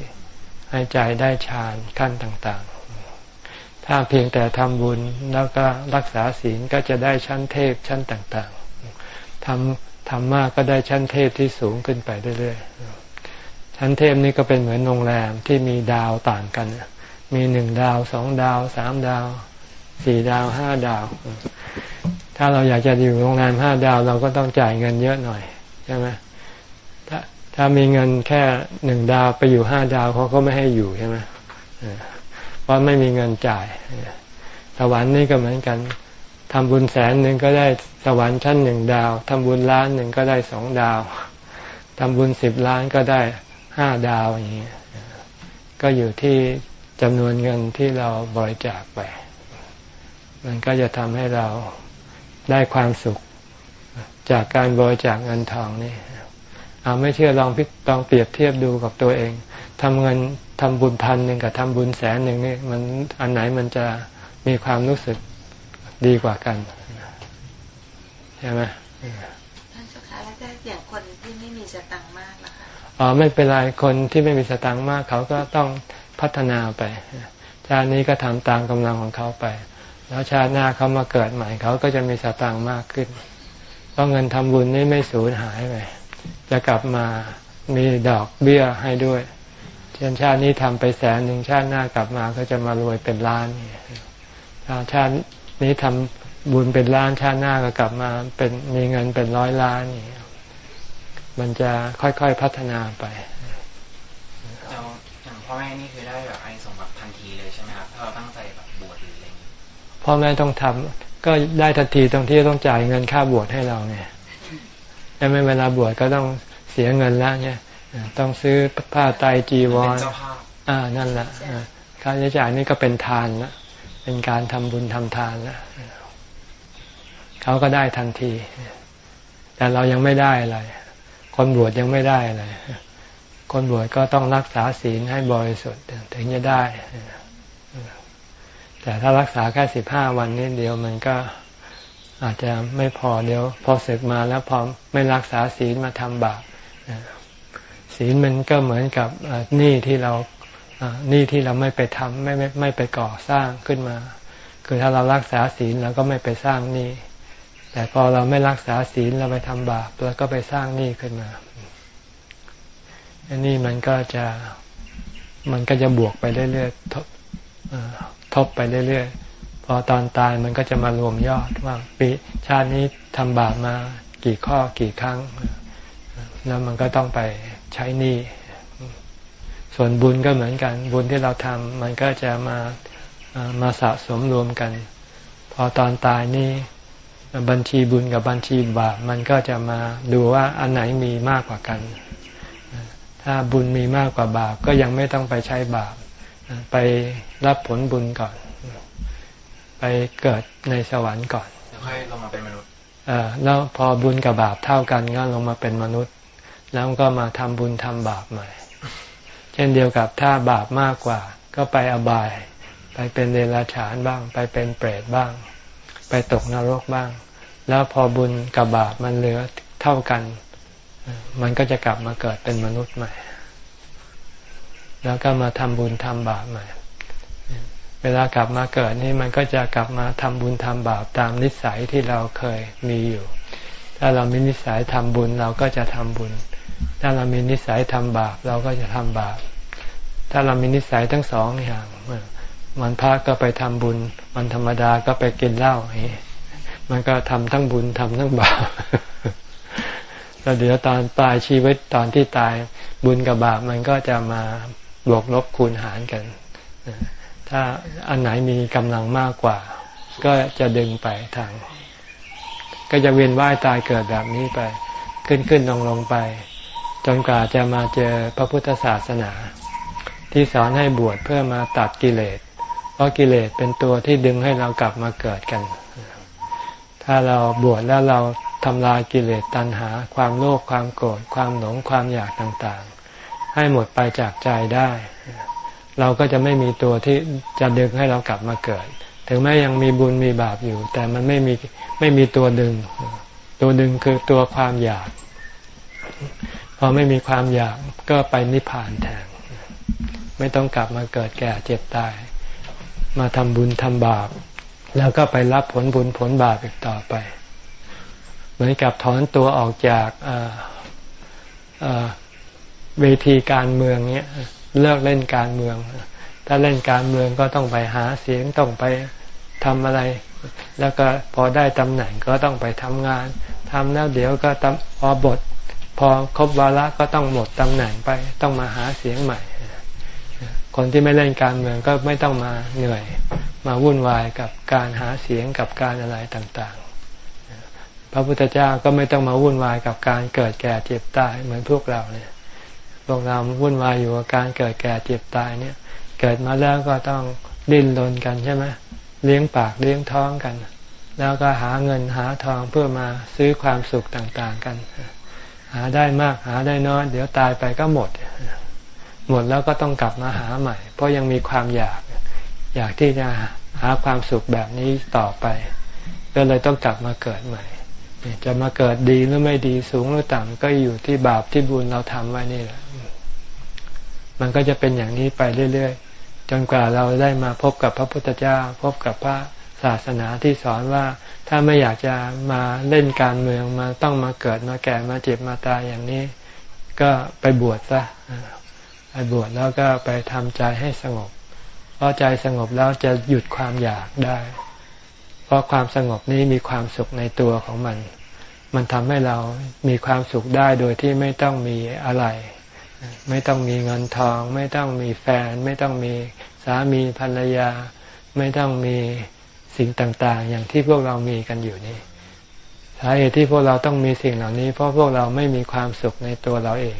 ให้ใจได้ฌานขั้นต่างๆ ถ้าเพียงแต่ทำบุญแล้วก็รักษาศีลก็จะได้ชั้นเทพชั้นต่างๆทำทำมากก็ได้ชั้นเทพที่สูงขึ้นไปเรื่อยๆ ชั้นเทพนี่ก็เป็นเหมือนโรงแรมที่มีดาวต่างกัน มีหนึ่งดาวสองดาวสามดาว สี่ดาวห้าดาว ถ้าเราอยากจะอยู่โรงแรมห้าดาว เราก็ต้องจ่ายเงินเยอะหน่อยใช่ไหมถ้าถ้ามีเงินแค่หนึ่งดาวไปอยู่ห้าดาวเขาก็ไม่ให้อยู่ใช่ไหมเพราะไม่มีเงินจ่ายสวรรค์นี่ก็เหมือนกันทำบุญแสนหนึ่งก็ได้สวรรค์ชั้นหนึ่งดาวทำบุญล้านหนึ่งก็ได้สองดาวทำบุญสิบล้านก็ได้ ห้าดาวอย่างนี้ก็อยู่ที่จำนวนเงินที่เราบริจาคไป มันก็จะทำให้เราได้ความสุขจากการบริจาคเงินทองนี่เอาไม่เชื่อลองพิลองเปรียบเทียบดูกับตัวเองทำเงินทำบุญพันหนึ่งกับทำบุญแสนหนึ่งนี่มันอันไหนมันจะมีความรู้สึกดีกว่ากันใช่ไหม อ๋อไม่เป็นไรคนที่ไม่มีสตังค์มาก เขาก็ต้องพัฒนาไป ชาตินี้ก็ทำตามกำลังของเขาไป แล้วชาติหน้าเขามาเกิดใหม่เขาก็จะมีสตางค์มากขึ้นเพราะเงินทำบุญนี่ไม่สูญหายไปจะกลับมามีดอกเบี้ยให้ด้วย เช่นชาตินี้ทำไปแสนหนึ่งชาติหน้ากลับมาก็จะมารวยเป็นล้านถ้าชาตินี้ทำบุญเป็นล้านชาติหน้าก็กลับมาเป็นมีเงินเป็นร้อยล้านนี่ มันจะค่อยๆพัฒนาไปอย่างพ่อแม่นี่คือได้แบบไอ้สมบัติทันทีเลยใช่ไหมครับถ้าเราตั้งใจแบบบวชหรืออะไรพ่อแม่ต้องทำก็ได้ทันทีตรงที่ต้องจ่ายเงินค่าบวชให้เราเนี่ยแต่ไม่เวลาบวชก็ต้องเสียเงินแล้วเนี่ยต้องซื้อผ้าไตจีวรอ่านั่นแหละค่าใช้จ่ายนี่ก็เป็นทานละเป็นการทำบุญทำทานละเขาก็ได้ทันที แต่เรายังไม่ได้อะไร คนบวชยังไม่ได้อะไรคนบวชก็ต้องรักษาศีลให้บริสุทธิ์ถึงจะได้ แต่ถ้ารักษาแค่สิบห้าวันนี้เดียวมันก็อาจจะไม่พอเดี๋ยว พอเสร็จมาแล้วพอไม่รักษาศีลมาทำบาปศีลมันก็เหมือนกับหนี้ที่เราหนี้ที่เราไม่ไปทำไม่ไม่ไม่ไปก่อสร้างขึ้นมา คือถ้าเรารักษาศีลเราก็ไม่ไปสร้างหนี้ แต่พอเราไม่รักษาศีลเราไปทำบาปเราก็ไปสร้างหนี้ขึ้นมาอันนี้มันก็จะมันก็จะบวกไปเรื่อยๆทบไปเรื่อยๆพอตอนตายมันก็จะมารวมยอดว่าปีชาตินี้ทำบาปมากี่ข้อกี่ครั้ง แล้วมันก็ต้องไปใช้หนี้ส่วนบุญก็เหมือนกัน บุญที่เราทำมันก็จะมามาสะสมรวมกัน พอตอนตายนี่ บัญชีบุญกับบัญชีบาปมันก็จะมาดูว่าอันไหนมีมากกว่ากัน ถ้าบุญมีมากกว่าบาปก็ยังไม่ต้องไปใช้บาป ไปรับผลบุญก่อน ไปเกิดในสวรรค์ก่อนแล้วค่อยลงมาเป็นมนุษย์เออแล้วพอบุญกับบาปเท่ากันก็ลงมาเป็นมนุษย์ แล้วก็มาทำบุญทำบาปใหม่ เช่นเดียวกับถ้าบาปมากกว่า ก็ไปอบาย ไปเป็นเดรัจฉานบ้าง ไปเป็นเปรตบ้าง ไปตกนรกบ้าง แล้วพอบุญกับบาปมันเหลือเท่ากัน มันก็จะกลับมาเกิดเป็นมนุษย์ใหม่ แล้วก็มาทำบุญทำบาปใหม่ เวลากลับมาเกิดนี่มันก็จะกลับมาทำบุญทำบาปตามนิสัยที่เราเคยมีอยู่ ถ้าเรามีนิสัยทำบุญเราก็จะทำบุญ ถ้าเรามีนิสัยทำบาปเราก็จะทำบาป ถ้าเรามีนิสัยทั้งสองอย่าง มันพระก็ไปทำบุญ มันธรรมดาก็ไปกินเหล้า มันก็ทำทั้งบุญทำทั้งบาปแล้วเดี๋ยวตอนตายชีวิตตอนที่ตายบุญกับบาปมันก็จะมาบวกลบคูณหารกัน ถ้าอันไหนมีกำลังมากกว่า ก็จะดึงไปทาง ก็จะเวียนว่ายตายเกิดแบบนี้ไป ขึ้นขึ้นลงลงไป จนกว่าจะมาเจอพระพุทธศาสนา ที่สอนให้บวชเพื่อมาตัดกิเลส เพราะกิเลสเป็นตัวที่ดึงให้เรากลับมาเกิดกัน ถ้าเราบวชแล้วเราทำลายกิเลสตัณหา ความโลภความโกรธความหลงความอยากต่างๆ ให้หมดไปจากใจได้ เราก็จะไม่มีตัวที่จะดึงให้เรากลับมาเกิด ถึงแม้ยังมีบุญมีบาปอยู่ แต่มันไม่มีไม่มีตัวดึง ตัวดึงคือตัวความอยาก พอไม่มีความอยากก็ไปนิพพานแทนไม่ต้องกลับมาเกิดแก่เจ็บตาย มาทำบุญทำบาป แล้วก็ไปรับผลบุญผลบาปอีกต่อไป เหมือนกับถอนตัวออกจากเวทีการเมืองเนี้ยเลิกเล่นการเมือง ถ้าเล่นการเมืองก็ต้องไปหาเสียงต้องไปทำอะไร แล้วก็พอได้ตำแหน่งก็ต้องไปทำงานทำแล้วเดี๋ยวก็พอบท พอครบวาระก็ต้องหมดตำแหน่งไป ต้องมาหาเสียงใหม่ คนที่ไม่เล่นการเมืองก็ไม่ต้องมาเหนื่อย มาวุ่นวายกับการหาเสียงกับการอะไรต่างๆ พระพุทธเจ้าก็ไม่ต้องมาวุ่นวายกับการเกิดแก่เจ็บตายเหมือนพวกเราเนี่ยพวกเราวุ่นวายอยู่กับการเกิดแก่เจ็บตายเนี่ย เกิดมาแล้วก็ต้องดิ้นรนกันใช่ไหมเลี้ยงปากเลี้ยงท้องกัน แล้วก็หาเงินหาทองเพื่อมาซื้อความสุขต่างๆกัน หาได้มากหาได้น้อยเดี๋ยวตายไปก็หมด หมดแล้วก็ต้องกลับมาหาใหม่ เพราะยังมีความอยาก อยากที่จะหาความสุขแบบนี้ต่อไป ก็เลยต้องกลับมาเกิดใหม่ จะมาเกิดดีหรือไม่ดีสูงหรือต่ำก็อยู่ที่บาปที่บุญเราทำไว้นี่แหละ มันก็จะเป็นอย่างนี้ไปเรื่อยๆ จนกว่าเราได้มาพบกับพระพุทธเจ้า พบกับพระศาสนาที่สอนว่าถ้าไม่อยากจะมาเล่นการเมืองมาต้องมาเกิดมาแก่มาเจ็บมาตายอย่างนี้ ก็ไปบวชซะ บวชแล้วก็ไปทำใจให้สงบพอใจสงบแล้วจะหยุดความอยากได้ เพราะความสงบนี้มีความสุขในตัวของมัน มันทำให้เรามีความสุขได้โดยที่ไม่ต้องมีอะไร ไม่ต้องมีเงินทอง ไม่ต้องมีแฟน ไม่ต้องมีสามีภรรยา ไม่ต้องมีสิ่งต่าง ๆ อย่างที่พวกเรามีกันอยู่นี่สาเหตุที่พวกเราต้องมีสิ่งเหล่านี้ เพราะพวกเราไม่มีความสุขในตัวเราเอง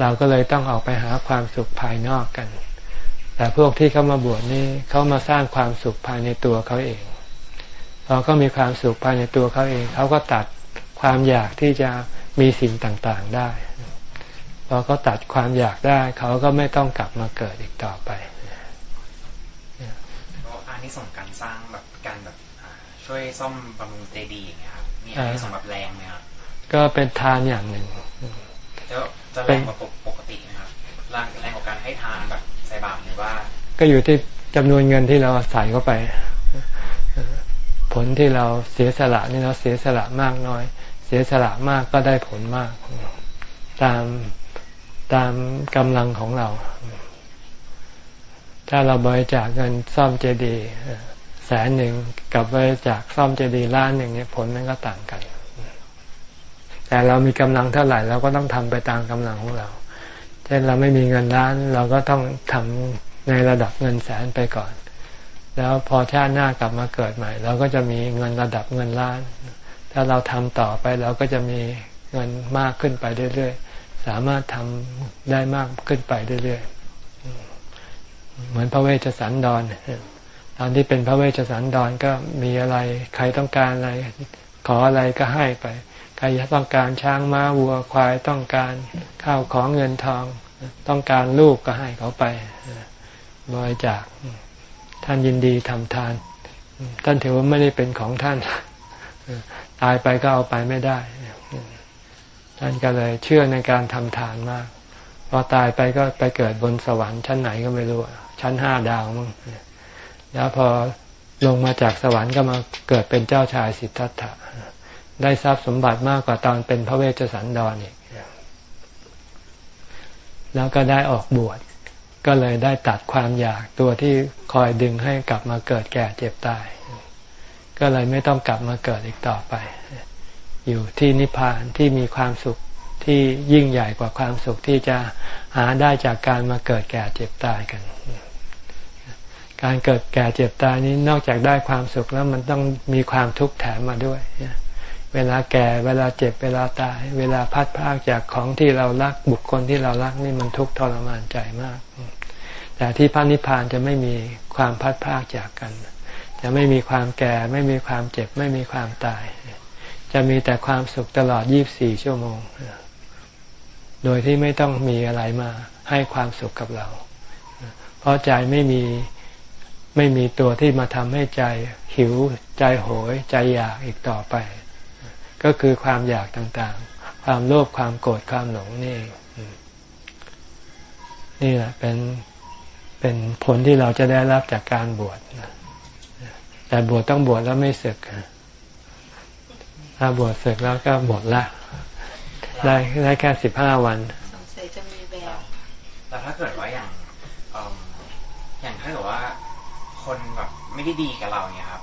เราก็เลยต้องออกไปหาความสุขภายนอกกัน แต่พวกที่เขามาบวชนี่เขามาสร้างความสุขภายในตัวเขาเองพอเขามีความสุขภายในตัวเขาเอง เขาก็ตัดความอยากที่จะมีสิ่งต่างๆได้พอเขาตัดความอยากได้ เขาก็ไม่ต้องกลับมาเกิดอีกต่อไปก็อันนี้ส่งการสร้างแบบการแบบช่วยซ่อมบำรุงเจดีย์อย่างเงี้ยครับมีอันนี้ส่งแบบแรงไหมครับก็เป็นทานอย่างหนึ่งจะ จะแรงกว่าปกตินะครับแรงแรงกว่าการให้ทานแบบใส่บาตรหรือว่า ก็อยู่ที่จำนวนเงินที่เราใส่เข้าไป ผลที่เราเสียสละนี่เราเสียสละมากน้อย เสียสละมากก็ได้ผลมาก ตามตามกำลังของเรา ถ้าเราบริจาคเงินซ่อมเจดีย์แสนหนึ่งกับบริจาคซ่อมเจดีย์ล้านหนึ่งเนี่ยผลมันก็ต่างกัน แต่เรามีกำลังเท่าไหร่เราก็ต้องทำไปตามกำลังของเรา เช่นเราไม่มีเงินล้านเราก็ต้องทำในระดับเงินแสนไปก่อน แล้วพอชาติหน้ากลับมาเกิดใหม่ เราก็จะมีเงินระดับเงินล้าน ถ้าเราทำต่อไปเราก็จะมีเงินมากขึ้นไปเรื่อยๆ สามารถทำได้มากขึ้นไปเรื่อยๆ เหมือนพระเวชสันดรตอนที่เป็นพระเวชสันดรก็มีอะไร ใครต้องการอะไร ขออะไรก็ให้ไป รรต้องการช้างม้าวัวควายต้องการข้าวของเงินทอง ต้องการลูกก็ให้เขาไปบริจาคท่านยินดีทำทาน ท่านถือว่าไม่ได้เป็นของท่าน ตายไปก็เอาไปไม่ได้ ท่านก็เลยเชื่อในการทำทานมาก พอตายไปก็ไปเกิดบนสวรรค์ชั้นไหนก็ไม่รู้ ชั้นห้าดาวมั้งแล้วพอลงมาจากสวรรค์ก็มาเกิดเป็นเจ้าชายสิทธัตถะ ได้ทรัพย์สมบัติมากกว่าตอนเป็นพระเวชสันดรอีกแล้วก็ได้ออกบวชก็เลยได้ตัดความอยากตัวที่คอยดึงให้กลับมาเกิดแก่เจ็บตาย ก็เลยไม่ต้องกลับมาเกิดอีกต่อไป อยู่ที่นิพพานที่มีความสุขที่ยิ่งใหญ่กว่าความสุขที่จะหาได้จากการมาเกิดแก่เจ็บตายกัน การเกิดแก่เจ็บตายนี้นอกจากได้ความสุขแล้วมันต้องมีความทุกข์แถมมาด้วย เวลาแก่เวลาเจ็บเวลาตาย เวลาพัดพากจากของที่เรารักบุคคลที่เรารักนี่มันทุกข์ทรมานใจมาก แต่ที่พระนิพพานจะไม่มีความพัดพากจากกัน จะไม่มีความแก่ไม่มีความเจ็บไม่มีความตาย จะมีแต่ความสุขตลอด 24 ชั่วโมง โดยที่ไม่ต้องมีอะไรมาให้ความสุขกับเรา เพราะใจไม่มีไม่มีตัวที่มาทำให้ใจหิวใจโหยใจอยากอีกต่อไป ก็คือความอยากต่างๆ ความโลภความโกรธความหลงนี่เองนี่แหละเป็นเป็นผลที่เราจะได้รับจากการบวชแต่บวชต้องบวชแล้วไม่สึกถ้าบวชสึกแล้วก็หมดละได้ได้แค่สิบห้าวันสงสัยจะมีแบบแต่ถ้าเกิดว่าอย่างอย่างถ้าเกิดว่า คนแบบไม่ได้ดีกับเราเนี่ยครับ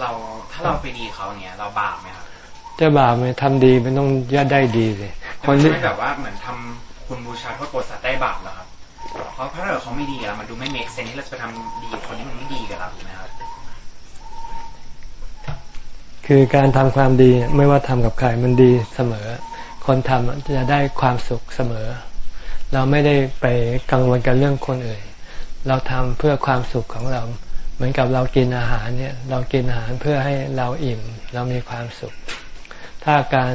เราถ้าเราไปดีเขาเนี่ยเราบาปไหมครับ จะบาปไหมทำดีมันต้องย่าได้ดีสิคนที่แบบว่าเหมือนทำคุณบูชาโทษโปรดสัตว์ได้บาปแล้วครับเพราะถ้าเราเขาไม่ดีแล้วมันดูไม่เมกเซนที่เราจะไปทำดีกับคนที่มันไม่ดีกับเราถูกไหมครับคือการทำความดีไม่ว่าทำกับใครมันดีเสมอ คนทำจะได้ความสุขเสมอ เราไม่ได้ไปกังวลกับเรื่องคนอื่น เราทำเพื่อความสุขของเรา เหมือนกับเรากินอาหารเนี่ย เรากินอาหารเพื่อให้เราอิ่ม เรามีความสุข ถ้าการ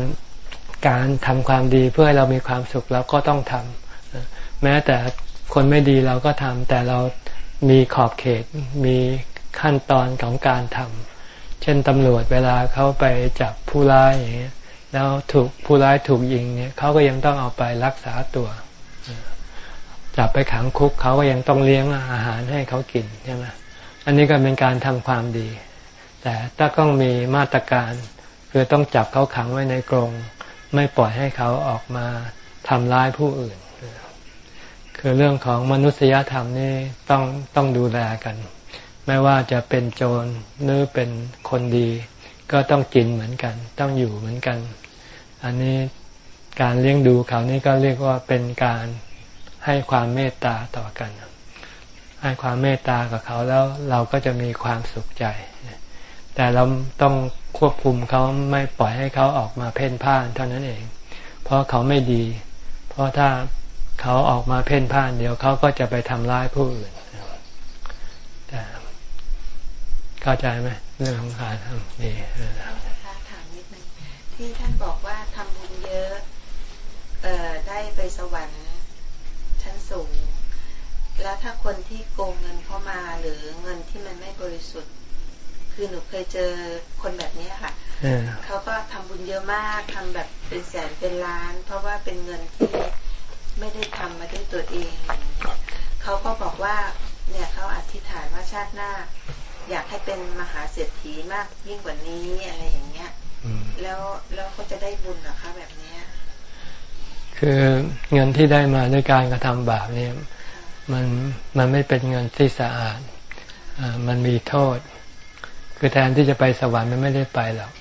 การทำความดีเพื่อให้เรามีความสุขเราก็ต้องทำแม้แต่คนไม่ดีเราก็ทำแต่เรามีขอบเขตมีขั้นตอนของการทำเช่นตำรวจเวลาเขาไปจับผู้ร้ายอย่างเงี้ยแล้วถูกผู้ร้ายถูกยิงเนี่ยเขาก็ยังต้องเอาไปรักษาตัว จับไปขังคุกเขาก็ยังต้องเลี้ยงอาหารให้เขากินใช่ไหมอันนี้ก็เป็นการทำความดี แต่ต้องมีมาตรการ คือต้องจับเขาขังไว้ในกรงไม่ปล่อยให้เขาออกมาทำร้ายผู้อื่น คือเรื่องของมนุษยธรรมนี่ต้องต้องดูแลกัน ไม่ว่าจะเป็นโจรหรือเป็นคนดี ก็ต้องกินเหมือนกัน ต้องอยู่เหมือนกัน อันนี้การเลี้ยงดูเขานี่ก็เรียกว่าเป็นการให้ความเมตตาต่อกัน ให้ความเมตตากับเขาแล้วเราก็จะมีความสุขใจ แต่เราต้องควบคุมเขาไม่ปล่อยให้เขาออกมาเพ่นพ่านเท่านั้นเอง เพราะเขาไม่ดี เพราะถ้าเขาออกมาเพ่นพ่าน เดี๋ยวเขาก็จะไปทำร้ายผู้อื่นเข้าใจไหมเรื่องของการทำนี่ถามนิดนึงที่ท่านบอกว่าทำบุญเยอะเอ่อได้ไปสวรรค์ชั้นสูง แล้วถ้าคนที่โกงเงินเข้ามาหรือเงินที่มันไม่บริสุทธิ์ คือหนูเคยเจอคนแบบนี้ค่ะเขาก็ทำบุญเยอะมากทำแบบเป็นแสนเป็นล้าน เพราะว่าเป็นเงินที่ไม่ได้ทำมาด้วยตัวเองเขาก็บอกว่าเนี่ยเขาอธิษฐานว่าชาติหน้า อยากให้เป็นมหาเศรษฐีมากยิ่งกว่านี้อะไรอย่างเงี้ยแล้วแล้วเขาจะได้บุญหรอคะแบบเนี้ยคือเงินที่ได้มาด้วยการกระทำบาปเนี่ยมันมันไม่เป็นเงินที่สะอาดมันมีโทษ คือแทนที่จะไปสวรรค์มันไม่ได้ไปหรอก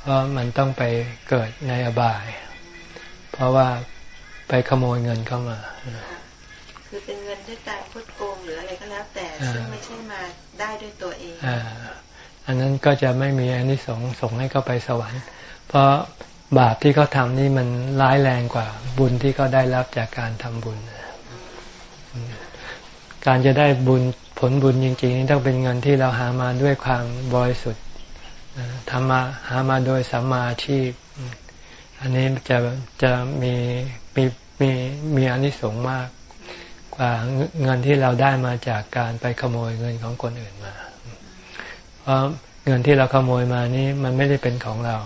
เพราะมันต้องไปเกิดในอบาย เพราะว่าไปขโมยเงินเข้ามา คือเป็นเงินด้วยการพุดโกงหรืออะไรก็แล้วแต่ซึ่งไม่ใช่มาได้ด้วยตัวเองอันนั้นก็จะไม่มีอันนี้สงส่งให้เขาไปสวรรค์ เพราะบาปที่เขาทานี่มันร้ายแรงกว่าบุญที่เขาได้รับจากการทำบุญ การจะได้บุญ ผลบุญจริงๆนี่ต้องเป็นเงินที่เราหามาด้วยความบริสุทธิ์ทำมาหามาโดยสัมมาชีพ อันนี้จะจะมีมีมีมีอนิสงส์มากกว่าเงินที่เราได้มาจากการไปขโมยเงินของคนอื่นมา เพราะเงินที่เราขโมยมานี้มันไม่ได้เป็นของเรา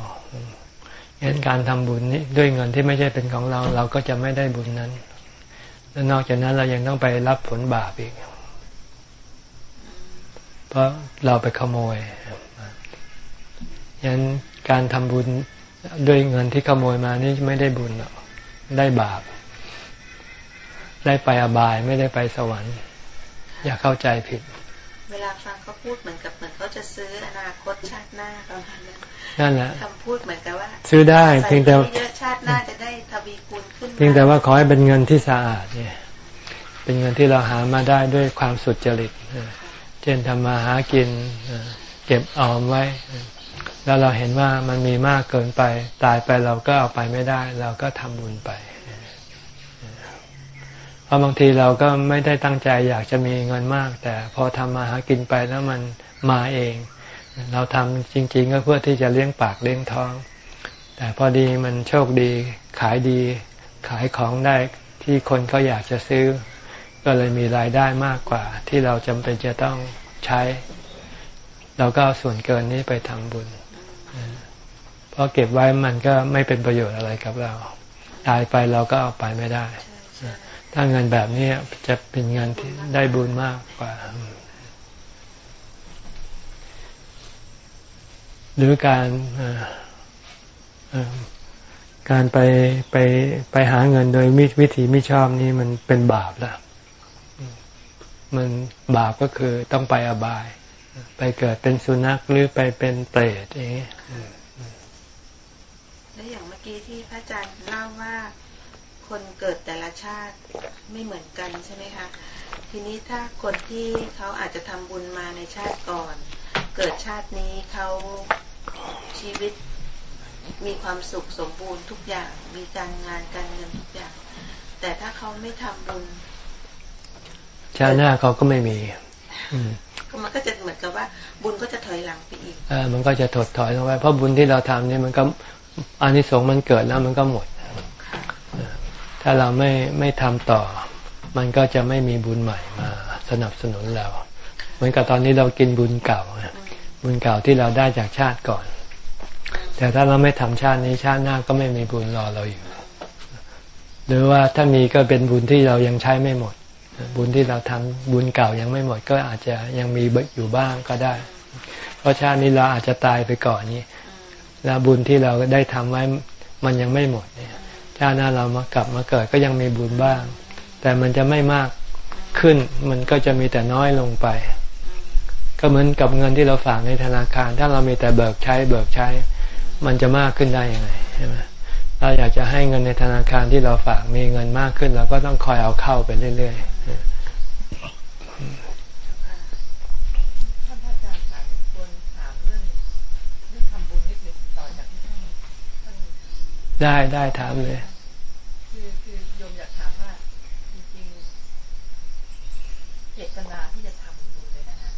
เห็นการทำบุญนี้ด้วยเงินที่ไม่ใช่เป็นของเรา เราก็จะไม่ได้บุญนั้น และนอกจากนั้นเรายังต้องไปรับผลบาปอีก เพราะเราไปขโมยยันการทำบุญด้วยเงินที่ขโมยมานี่ไม่ได้บุญหรอกได้บาป ได้ไปอบายไม่ได้ไปสวรรค์ อย่าเข้าใจผิด เวลาฟังเขาพูดเหมือนกับเหมือนเขาจะซื้ออนาคตชาติหน้าประมาณนั้นนั่นแหละคำพูดเหมือนกับว่า ซื้อได้เพียงแต่เยอะชาติหน้าจะได้ทวีคูณขึ้นเพียงแต่ว่าขอให้เป็นเงินที่สะอาดเนี่ย เป็นเงินที่เราหามาได้ด้วยความสุดจริตเช่นทำมาหากินเก็บออมไว้ แล้วเราเห็นว่ามันมีมากเกินไป ตายไปเราก็เอาไปไม่ได้ เราก็ทำบุญไปเพราะบางทีเราก็ไม่ได้ตั้งใจอยากจะมีเงินมาก แต่พอทำมาหากินไปแล้วมันมาเอง เราทำจริง ๆ ก็เพื่อที่จะเลี้ยงปากเลี้ยงท้อง แต่พอดีมันโชคดีขายดีขายของได้ที่คนเขาอยากจะซื้อ ก็เลยมีรายได้มากกว่า ที่เราจำเป็นจะต้องใช้ เราก็เอาส่วนเกินนี้ไปทำบุญเพราะเก็บไว้มันก็ไม่เป็นประโยชน์อะไรกับเรา ตายไปเราก็เอาไปไม่ได้ ถ้าเงินแบบนี้จะเป็นเงินที่ได้บุญมากกว่า หรือการการไปไปไปหาเงินโดยวิธีไม่ชอบนี่มันเป็นบาปและ มันบาปก็คือต้องไปอบาย ไปเกิดเป็นสุนัขหรือไปเป็นเปรตอย่างนี้แล้วอย่างเมื่อกี้ที่พระอาจารย์เล่าว่าคนเกิดแต่ละชาติไม่เหมือนกันใช่ไหมคะทีนี้ถ้าคนที่เขาอาจจะทำบุญมาในชาติก่อน เกิดชาตินี้เขาชีวิตมีความสุขสมบูรณ์ทุกอย่าง มีการงานการเงินทุกอย่าง แต่ถ้าเขาไม่ทำบุญ ชาติหน้าเขาก็ไม่มีอืมันก็จะเหมือนกับว่า บุญก็จะถอยหลังไปอีกอ่ามันก็จะถดถอยลงไปเพราะบุญที่เราทำนี่มันก็อานิสงส์มันเกิดแล้วมันก็หมดถ้าเราไม่ไม่ทำต่อ มันก็จะไม่มีบุญใหม่มา สนับสนุนเราเหมือนกับตอนนี้เรากินบุญเก่าบุญเก่าที่เราได้จากชาติก่อน แต่ถ้าเราไม่ทำชาตินี้ชาติหน้าก็ไม่มีบุญรอเราอยู่ หรือว่าถ้ามีก็เป็นบุญที่เรายังใช้ไม่หมด บุญที่เราทำบุญเก่ายังไม่หมดก็อาจจะยังมีอยู่บ้างก็ได้ เพราะชาตินี้เราอาจจะตายไปก่อนนี้ แล้วบุญที่เราได้ทำไว้มันยังไม่หมดเนี่ยชาติหน้าเรามากลับมาเกิดก็ยังมีบุญบ้าง แต่มันจะไม่มากขึ้น มันก็จะมีแต่น้อยลงไป ก็เหมือนกับเงินที่เราฝากในธนาคาร ถ้าเรามีแต่เบิกใช้เบิกใช้ มันจะมากขึ้นได้ยังไงใช่ไหมเราอยากจะให้เงินในธนาคารที่เราฝากมีเงินมากขึ้นเราก็ต้องคอยเอาเข้าไปเรื่อยๆ ได้ได้ถามเลยคือคือโยมอยากถามว่าจริงๆเจตนาที่จะทำบุญเลยนะฮะ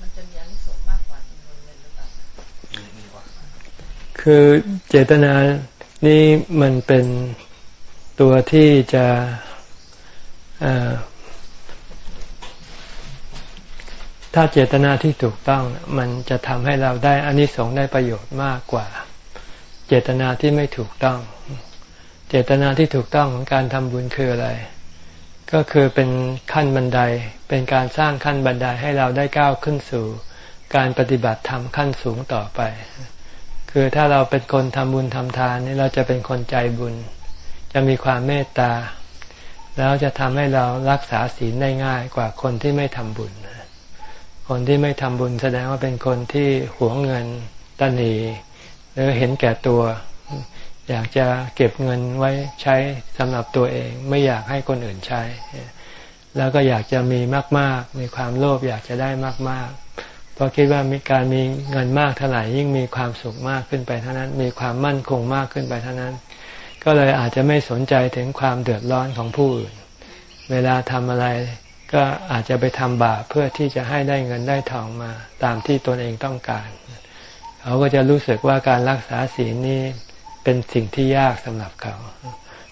มันจะมีอานิสงส์มากกว่าจำนวนเงินหรือเปล่าคือเจตนานี่มันเป็นตัวที่จะถ้าเจตนาที่ถูกต้องมันจะทำให้เราได้อานิสงส์ได้ประโยชน์มากกว่า เจตนาที่ไม่ถูกต้อง เจตนาที่ถูกต้องของการทำบุญคืออะไร ก็คือเป็นขั้นบันได เป็นการสร้างขั้นบันไดให้เราได้ก้าวขึ้นสู่การปฏิบัติธรรมขั้นสูงต่อไป คือถ้าเราเป็นคนทำบุญทำทานนี่เราจะเป็นคนใจบุญ จะมีความเมตตา แล้วจะทำให้เรารักษาศีลได้ง่ายกว่าคนที่ไม่ทำบุญ คนที่ไม่ทำบุญแสดงว่าเป็นคนที่หวงเงินตันี หรือเห็นแก่ตัว อยากจะเก็บเงินไว้ใช้สำหรับตัวเอง ไม่อยากให้คนอื่นใช้ แล้วก็อยากจะมีมาก ๆ มีความโลภอยากจะได้มาก ๆ เพราะคิดว่ามีการมีเงินมากเท่าไหร่ยิ่งมีความสุขมากขึ้นไปเท่านั้น มีความมั่นคงมากขึ้นไปเท่านั้น ก็เลยอาจจะไม่สนใจถึงความเดือดร้อนของผู้อื่น เวลาทำอะไรก็อาจจะไปทำบาปเพื่อที่จะให้ได้เงินได้ทองมาตามที่ตนเองต้องการ เขาก็จะรู้สึกว่าการรักษาศีลนี่เป็นสิ่งที่ยากสำหรับเขา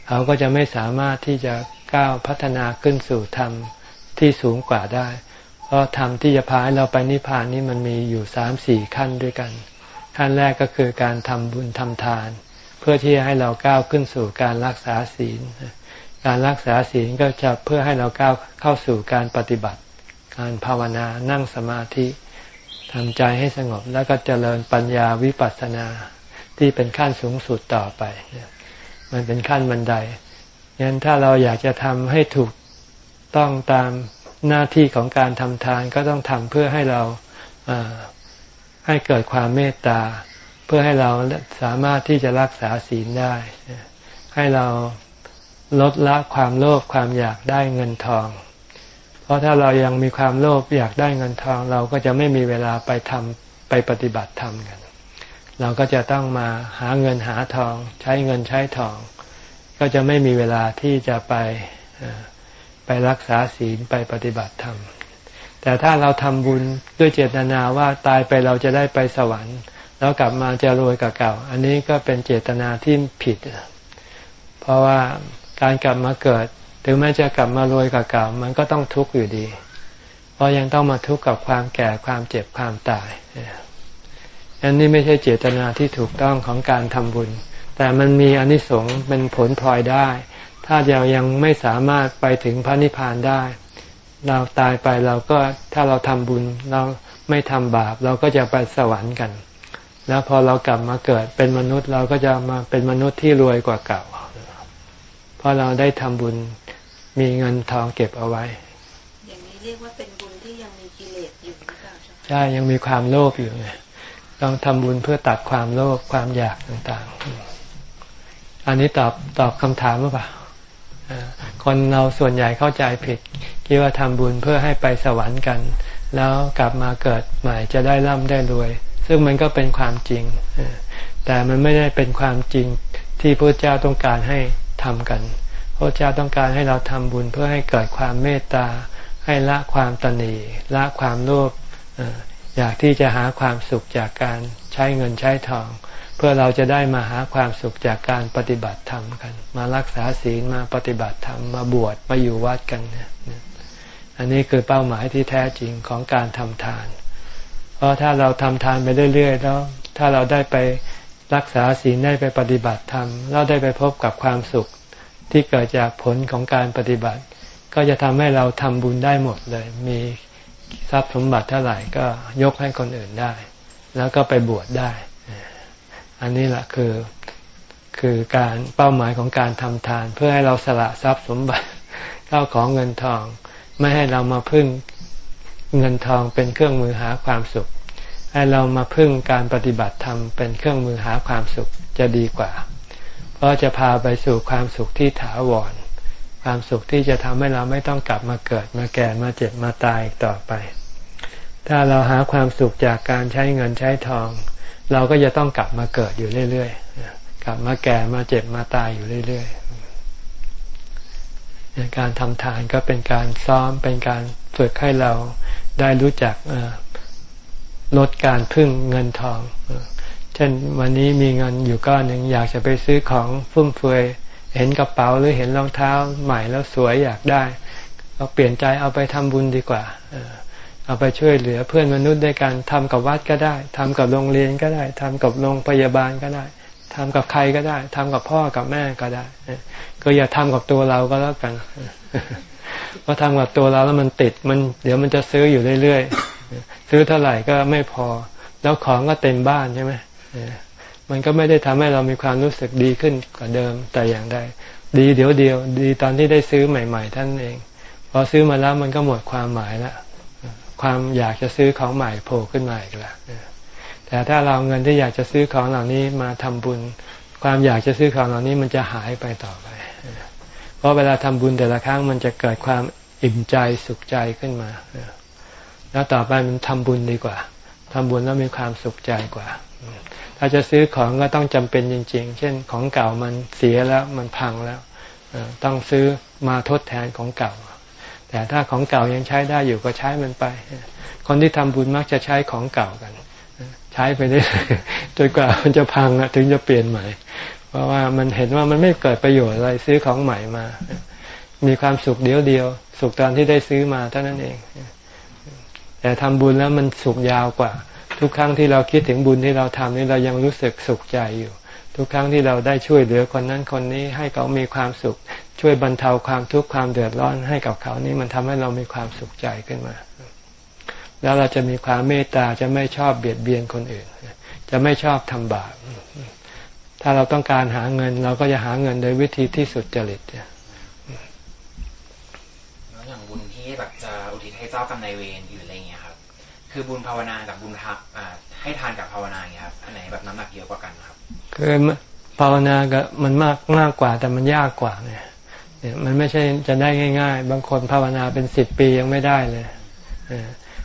เขาก็จะไม่สามารถที่จะก้าวพัฒนาขึ้นสู่ธรรมที่สูงกว่าได้ เพราะธรรมที่จะพาให้เราไปนิพพานนี่มันมีอยู่สามสี่ขั้นด้วยกัน ขั้นแรกก็คือการทำบุญทำทาน เพื่อที่ให้เราก้าวขึ้นสู่การรักษาศีล การรักษาศีลก็จะเพื่อให้เราก้าวเข้าสู่การปฏิบัติ การภาวนานั่งสมาธิ ทำใจให้สงบแล้วก็เจริญปัญญาวิปัสสนาที่เป็นขั้นสูงสุดต่อไป มันเป็นขั้นบันไดงั้นถ้าเราอยากจะทำให้ถูกต้องตามหน้าที่ของการทำทานก็ต้องทำเพื่อให้เราให้เกิดความเมตตา เพื่อให้เราสามารถที่จะรักษาศีลได้ ให้เราลดละความโลภความอยากได้เงินทอง ราะถ้าเรายังมีความโลภอยากได้เงินทอง เราก็จะไม่มีเวลาไปทำไปปฏิบัติธรรมกัน เราก็จะต้องมาหาเงินหาทอง ใช้เงินใช้ทอง ก็จะไม่มีเวลาที่จะไปไปรักษาศีลไปปฏิบัติธรรม แต่ถ้าเราทำบุญด้วยเจตนาว่าตายไปเราจะได้ไปสวรรค์ แล้วกลับมาจะรวยกับเก่า อันนี้ก็เป็นเจตนาที่ผิด เพราะว่าการกลับมาเกิด ถึงแม้จะกลับมารวยกับเก่ามันก็ต้องทุกข์อยู่ดี เพราะยังต้องมาทุกข์กับความแก่ความเจ็บความตายอันนี้ไม่ใช่เจตนาที่ถูกต้องของการทำบุญ แต่มันมีอนิสงส์เป็นผลพลอยได้ ถ้าเรายังไม่สามารถไปถึงพระนิพพานได้ เราตายไปเราก็ถ้าเราทำบุญเราไม่ทำบาป เราก็จะไปสวรรค์กัน แล้วพอเรากลับมาเกิดเป็นมนุษย์เราก็จะมาเป็นมนุษย์ที่รวยกว่าเก่า เพราะเราได้ทำบุญ มีเงินทองเก็บเอาไว้ อย่างนี้เรียกว่าเป็นบุญที่ยังมีกิเลสอยู่หรือเปล่าใช่ยังมีความโลภอยู่ไงต้องทำบุญเพื่อตัดความโลภความอยากต่างๆ อันนี้ตอบตอบคำถามหรือเปล่าคนเราส่วนใหญ่เข้าใจผิด คิดว่าทำบุญเพื่อให้ไปสวรรค์กัน แล้วกลับมาเกิดใหม่จะได้ร่ำได้รวย ซึ่งมันก็เป็นความจริง แต่มันไม่ได้เป็นความจริงที่พระเจ้าต้องการให้ทำกัน พระเจ้าต้องการให้เราทำบุญเพื่อให้เกิดความเมตตา ให้ละความตนีละความโลภอยากที่จะหาความสุขจากการใช้เงินใช้ทอง เพื่อเราจะได้มาหาความสุขจากการปฏิบัติธรรมกัน มารักษาศีลมาปฏิบัติธรรมมาบวชมาอยู่วัดกันเนี่ยอันนี้คือเป้าหมายที่แท้จริงของการทำทาน เพราะถ้าเราทำทานไปเรื่อยๆแล้ว ถ้าเราได้ไปรักษาศีลได้ไปปฏิบัติธรรมเราได้ไปพบกับความสุข ที่เกิดจากผลของการปฏิบัติ ก็จะทำให้เราทำบุญได้หมดเลย มีทรัพย์สมบัติเท่าไหร่ก็ยกให้คนอื่นได้ แล้วก็ไปบวชได้ อันนี้แหละคือคือการเป้าหมายของการทำทาน เพื่อให้เราสละทรัพย์สมบัติเข้าของเงินทอง ไม่ให้เรามาพึ่งเงินทองเป็นเครื่องมือหาความสุข ให้เรามาพึ่งการปฏิบัติธรรมเป็นเครื่องมือหาความสุขจะดีกว่า เพราะจะพาไปสู่ความสุขที่ถาวร ความสุขที่จะทำให้เราไม่ต้องกลับมาเกิดมาแก่มาเจ็บมาตายอีกต่อไป ถ้าเราหาความสุขจากการใช้เงินใช้ทอง เราก็จะต้องกลับมาเกิดอยู่เรื่อยๆ กลับมาแก่มาเจ็บมาตายอยู่เรื่อยๆ การทำทานก็เป็นการซ้อมเป็นการฝึกให้เราได้รู้จักลดการพึ่งเงินทอง เช่นวันนี้มีเงินอยู่ก้อนหนึ่งอยากจะไปซื้อของฟุ่มเฟือยเห็นกระเป๋าหรือเห็นรองเท้าใหม่แล้วสวยอยากได้เราเปลี่ยนใจเอาไปทำบุญดีกว่าเอาไปช่วยเหลือเพื่อนมนุษย์ด้วยกันทำกับวัดก็ได้ทำกับโรงเรียนก็ได้ทำกับโรงพยาบาลก็ได้ทำกับใครก็ได้ทำกับพ่อกับแม่ก็ได้ ก็อย่าทำกับตัวเราก็แล้วกันเพราะทำกับตัวเราแล้วมันติดมัน เดี๋ยวมันจะซื้ออยู่เรื่อยๆซื้อเท่าไหร่ก็ไม่พอ แล้วของก็เต็มบ้านใช่ไหม มันก็ไม่ได้ทำให้เรามีความรู้สึกดีขึ้นกว่าเดิมแต่อย่างใดดีเดี๋ยวเดียว ดีตอนที่ได้ซื้อใหม่ ๆ ท่านเองพอซื้อมาแล้วมันก็หมดความหมายล้วความอยากจะซื้อของใหม่โผล่ขึ้นมาอีกล้วแต่ถ้าเราเงินที่อยากจะซื้อของเหล่านี้มาทำบุญ ความอยากจะซื้อของเหล่านี้มันจะหายไปต่อไป เพราะเวลาทำบุญแต่ละครั้งมันจะเกิดความอิ่มใจสุขใจขึ้นมาแล้วต่อไปมันทำบุญดีกว่าทำบุญแล้วมีความสุขใจกว่า ถ้าจะซื้อของก็ต้องจำเป็นจริง ๆ เช่นของเก่ามันเสียแล้วมันพังแล้วต้องซื้อมาทดแทนของเก่า แต่ถ้าของเก่ายังใช้ได้อยู่ก็ใช้มันไป คนที่ทำบุญมักจะใช้ของเก่ากัน ใช้ไปได้จนกว่ามันจะพังถึงจะเปลี่ยนใหม่ เพราะว่ามันเห็นว่ามันไม่เกิดประโยชน์อะไรซื้อของใหม่มา มีความสุขเดียวเดียว สุขตอนที่ได้ซื้อมาเท่านั้นเอง แต่ทำบุญแล้วมันสุขยาวกว่า ทุกครั้งที่เราคิดถึงบุญที่เราทำนี่เรายังรู้สึกสุขใจอยู่ ทุกครั้งที่เราได้ช่วยเหลือคนนั้นคนนี้ให้เขามีความสุข ช่วยบรรเทาความทุกข์ความเดือดร้อนให้กับเขานี่มันทำให้เรามีความสุขใจขึ้นมา แล้วเราจะมีความเมตตาจะไม่ชอบเบียดเบียนคนอื่น จะไม่ชอบทำบาปถ้าเราต้องการหาเงิน เราก็จะหาเงินโดยวิธีที่สุดจริตแล้วอย่างบุญที่แบบจะอุทิศให้เจ้ากรรมนายเวร คือบุญภาวนากับบุญทักให้ทานกับภาวนาเงี้ยครับอันไหนแบบน้ำหนักเยอะกว่ากันครับ คือภาวนาก็มันมากมากกว่าแต่มันยากกว่าเนี่ยมันไม่ใช่จะได้ง่าย ๆ บางคนภาวนาเป็นสิบปียังไม่ได้เลย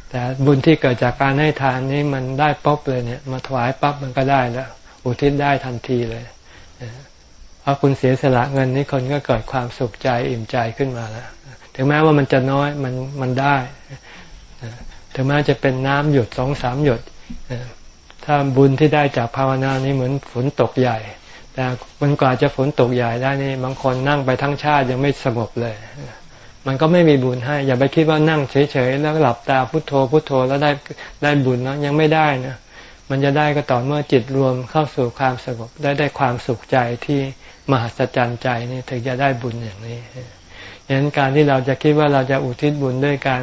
แต่บุญที่เกิดจากการให้ทานนี้มันได้ป๊บเลยเนี่ย มาถวายปั๊บมันก็ได้แล้วอุทิศได้ทันทีเลยเพราะคุณเสียสละเงินนี้คนก็เกิดความสุขใจอิ่มใจขึ้นมาแล้วถึงแม้ว่ามันจะน้อยมันมันได้ ถึงแม้จะเป็นน้ำหยดสองสามหยดถ้าบุญที่ได้จากภาวนานี้เหมือนฝนตกใหญ่ แต่มันกว่าจะฝนตกใหญ่ได้นี่บางคนนั่งไปทั้งชาติยังไม่สงบเลย มันก็ไม่มีบุญให้ อย่าไปคิดว่านั่งเฉยๆแล้วหลับตาพุโทโธพุโทโธแล้วได้ได้บุญนะยังไม่ได้นะมันจะได้ก็ต่อเมื่อจิตรวมเข้าสู่ความสงบได้ได้ความสุขใจที่มหัศจรรย์ใจนี่ถึงจะได้บุญอย่างนี้ ฉะนั้นการที่เราจะคิดว่าเราจะอุทิศบุญด้วยการ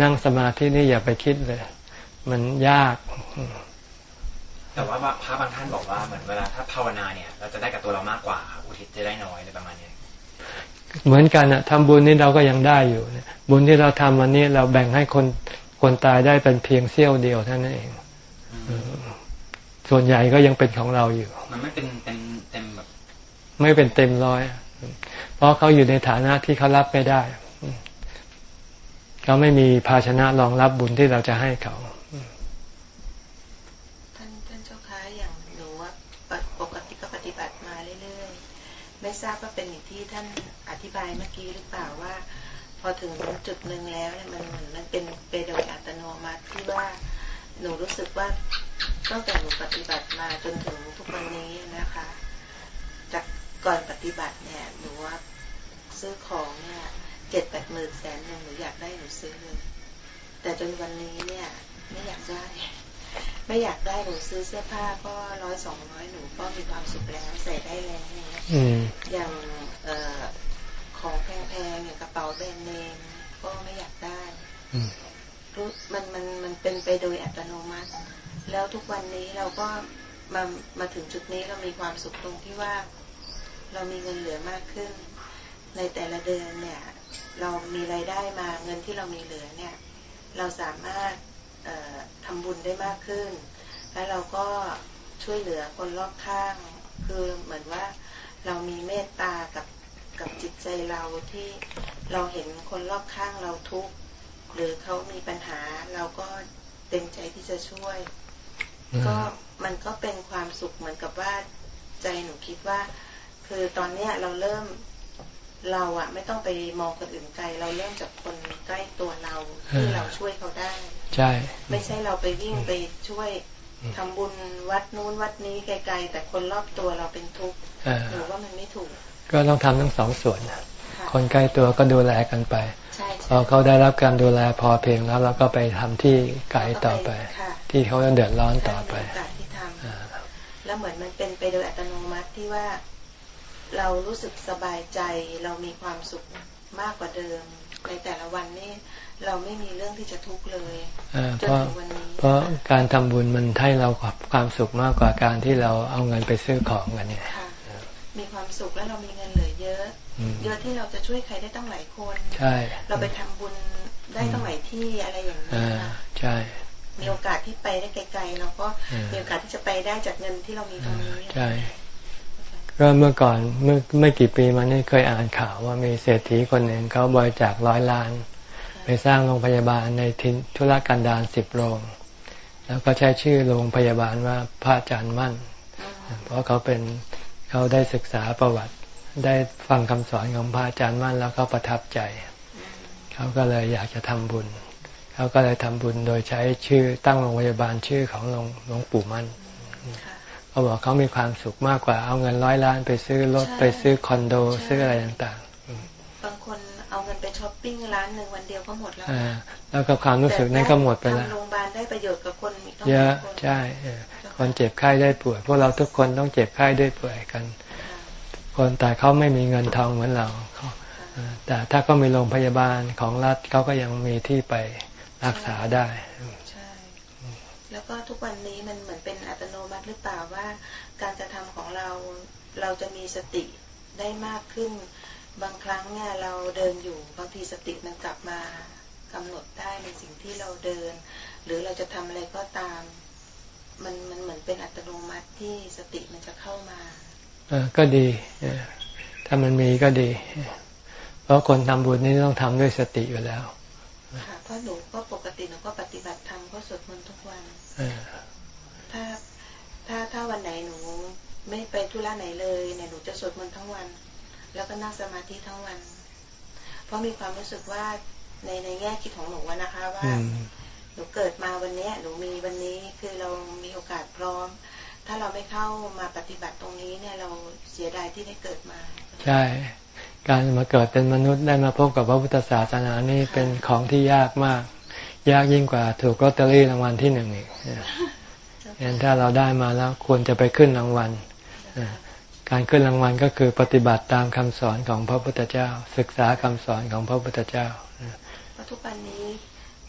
นั่งสมาธินี่อย่าไปคิดเลย มันยาก แต่ว่าพระบางท่านบอกว่าเหมือนเวลาถ้าภาวนาเนี่ย เราจะได้กับตัวเรามากกว่า อุทิศจะได้น้อยในประมาณนี้เหมือนกันอะทำบุญนี่เราก็ยังได้อยู่บุญที่เราทำวันนี้เราแบ่งให้คนคนตายได้เป็นเพียงเสี้ยวเดียวเท่านั้นเองส่วนใหญ่ก็ยังเป็นของเราอยู่ มันไม่เป็นเต็มเต็มแบบ ไม่เป็นเต็มร้อยเพ ราะเขาอยู่ในฐานะที่เขารับไม่ได้ เขาไม่มีภาชนะรองรับบุญที่เราจะให้เขาท่านท่านเจ้าค้าอย่างหนูว่าปกติก็ปฏิบัติมาเรื่อยๆ ไม่ทราบว่าเป็นอย่างที่ท่านอธิบายเมื่อกี้หรือเปล่าว่า พอถึงจุดหนึ่งแล้วเนี่ยมันมันเป็นไปโดยอัตโนมัติที่ว่าหนูรู้สึกว่าตั้งแต่หนูปฏิบัติมาจนถึงทุกวันนี้นะคะ จากก่อนปฏิบัติเนี่ยหนูว่า ซื้อของเนี่ยเจ็ดแปดหมื่นแสนหนึ่งหนูอยากได้หนูซื้อเลยแต่จนวันนี้เนี่ย ไม่อยากได้ ไม่อยากได้หนูซื้อเสื้อผ้าก็ร้อยสองร้อยหนูก็มีความสุขแล้วใส่ได้แล้วเนี่ยอย่างเอ่อของแพงๆอย่างกระเป๋าแบรนด์เนมก็ไม่อยากได้รู้มันมันมันเป็นไปโดยอัตโนมัติ แล้วทุกวันนี้เราก็มามาถึงจุดนี้เรามีความสุขตรงที่ว่า เรามีเงินเหลือมากขึ้น ในแต่ละเดือนเนี่ยเรามีรายได้มาเงินที่เรามีเหลือเนี่ยเราสามารถทำบุญได้มากขึ้น แล้วเราก็ช่วยเหลือคนรอบข้าง คือเหมือนว่าเรามีเมตตากับกับจิตใจเราที่เราเห็นคนรอบข้างเราทุกข์หรือเขามีปัญหาเราก็เต็มใจที่จะช่วย ก็มันก็เป็นความสุขเหมือนกับว่าใจหนูคิดว่า คือตอนเนี้ยเราเริ่ม เราอะไม่ต้องไปมองคนอื่นไกล เราเริ่มจากคนใกล้ตัวเราที่เราช่วยเขาได้ ใช่ ไม่ใช่เราไปวิ่งไปช่วยทำบุญวัดนู้นวัดนี้ไกลๆ แต่คนรอบตัวเราเป็นทุกข์หรือว่ามันไม่ถูก ก็ต้องทำทั้งสองส่วนคนใกล้ตัวก็ดูแลกันไปพอเขาได้รับการดูแลพอเพียงแล้วเราก็ไปทำที่ไกลต่อไป ที่เขาจะเดือดร้อนต่อไปแล้วเหมือนมันเป็นไปโดยอัตโนมัติที่ว่า เรารู้สึกสบายใจ เรามีความสุขมากกว่าเดิม ในแต่ละวันนี้เราไม่มีเรื่องที่จะทุกข์เลยจนถึงวันนี้เพราะการทำบุญมันให้เราความสุขมากกว่าการที่เราเอาเงินไปซื้อของกันเนี่ยมีความสุขแล้วเรามีเงินเหลือเยอะ เยอะที่เราจะช่วยใครได้ตั้งหลายคนใช่ เราไปทำบุญได้ตั้งหลายที่อะไรอย่างนี้ใช่มีโอกาสที่ไปได้ไกลๆเราก็มีโอกาสที่จะไปได้จากเงินที่เรามีตรงนี้ใช่ ก็เมื่อก่อนเมื่อไม่กี่ปีมานี้เคยอ่านข่าวว่ามีเศรษฐีคนหนึ่งเขาบริจาคร้อยล้าน ไปสร้างโรงพยาบาลในทินธุรกันดารสิบโรง แล้วก็ใช้ชื่อโรงพยาบาลว่าพระอาจารย์มั่น เพราะเขาเป็นเขาได้ศึกษาประวัติได้ฟังคำสอนของพระอาจารย์มั่นแล้วก็ประทับใจ เขาก็เลยอยากจะทำบุญ เขาก็เลยทำบุญโดยใช้ชื่อตั้งโรงพยาบาลชื่อของหลวงหลวงปู่มั่น เขาบอกเขามีความสุขมากกว่าเอาเงินร้อยล้านไปซื้อรถไปซื้อคอนโดซื้ออะไรต่างๆ บางคนเอาเงินไปช้อปปิ้งร้านหนึ่งวันเดียวก็หมดแล้วแล้วก็ความรู้สึกนั้นก็หมดไปแล้วโรงพยาบาลได้ประโยชน์กับคนเยอะใช่คนเจ็บไข้ได้ป่วยพวกเราทุกคนต้องเจ็บไข้ได้ป่วยกัน คนแต่เขาไม่มีเงินทองเหมือนเราแต่ถ้าก็มีโรงพยาบาลของรัฐเขาก็ยังมีที่ไปรักษาได้ใช่แล้วก็ทุกวันนี้มันเหมือนเป็นอัตโนมัติ หรือเปล่าว่าการกระทำของเราเราจะมีสติได้มากขึ้น บางครั้งเนี่ยเราเดินอยู่บางทีสติมันกลับมากำหนดได้ในสิ่งที่เราเดิน หรือเราจะทำอะไรก็ตาม มันมันเหมือนเป็นอัตโนมัติที่สติมันจะเข้ามาอก็ดีถ้ามันมีก็ดี เพราะคนทำบุญนี่ต้องทำด้วยสติอยู่แล้วค่ะเพราะหนูก็ปกติหนูก็ปฏิบัติธรรมก็สวดมนต์ทุกวันถ้า ถ้าถ้าวันไหนหนูไม่ไปธุระไหนเลยเนี่ยหนูจะสวดมนต์ทั้งวัน แล้วก็นั่งสมาธิทั้งวัน เพราะมีความรู้สึกว่าในในแง่คิดของหนูว่านะคะว่าหนูเกิดมาวันนี้หนูมีวันนี้คือเรามีโอกาสพร้อม ถ้าเราไม่เข้ามาปฏิบัติตรงนี้เนี่ยเราเสียดายที่ได้เกิดมา ใช่ การมาเกิดเป็นมนุษย์ได้มาพบกับพระพุทธศาสนานี่เป็นของที่ยากมาก ยากยิ่งกว่าถูกลอตเตอรี่รางวัลที่หนึ่งอีก เห็นถ้าเราได้มาแล้วควรจะไปขึ้นรางวัลการขึ้นรางวัลก็คือปฏิบัติตามคำสอนของพระพุทธเจ้า ศึกษาคำสอนของพระพุทธเจ้าทุกวันนี้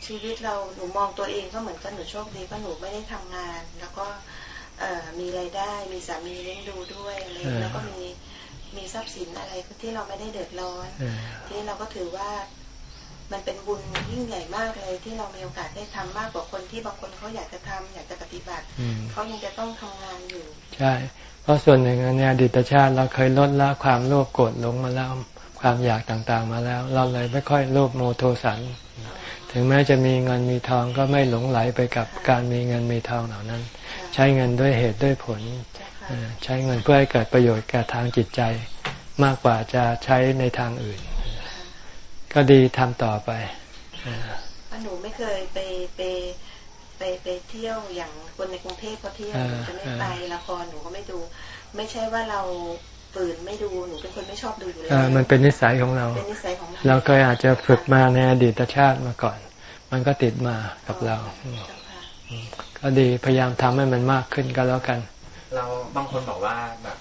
ชีวิตเราหนูมองตัวเองก็เหมือนกับหนูโชคดีเพราะหนูไม่ได้ทำงาน แล้วก็มีรายได้มีสามีเลี้ยงดูด้วยอะไรแล้วก็มีมีทรัพย์สินอะไรที่เราไม่ได้เดือดร้อน ที่เราก็ถือว่า มันเป็นบุญยิ่งใหญ่มากเลย ที่เรามีโอกาสได้ทำมากกว่าคนที่บางคนเขาอยากจะทำอยากจะปฏิบัติเขายังจะต้องทำงานอยู่ ใช่ เพราะส่วนหนึ่งในอดีตชาติเราเคยลดละความโลภโกรธหลงมาแล้วความอยากต่างๆมาแล้ว เราเลยไม่ค่อยโลภโมโทสัน ถึงแม้จะมีเงินมีทองก็ไม่หลงไหลไปกับการมีเงินมีทองเหล่านั้น ใช้เงินด้วยเหตุด้วยผล ใช้เงินเพื่อให้เกิดประโยชน์แก่ทางจิตใจ มากกว่าจะใช้ในทางอื่น ก็ดีทำต่อไปหนูไม่เคยไปไปไปไปเที่ยวอย่างคนในกรุงเทพเขาเที่ยวจะไม่ไปละครหนูก็ไม่ดู ไม่ใช่ว่าเราฝืนไม่ดูหนูเป็นคนไม่ชอบดูอยู่แล้วมันเป็นนิสัยของเราเป็นนิสัยของเราเราเคยอาจจะฝึกมาในอดีตชาติมาก่อน มันก็ติดมากับเรา ก็ดีพยายามทำให้มันมากขึ้นก็แล้วกัน เราบางคนบอกว่าแบบ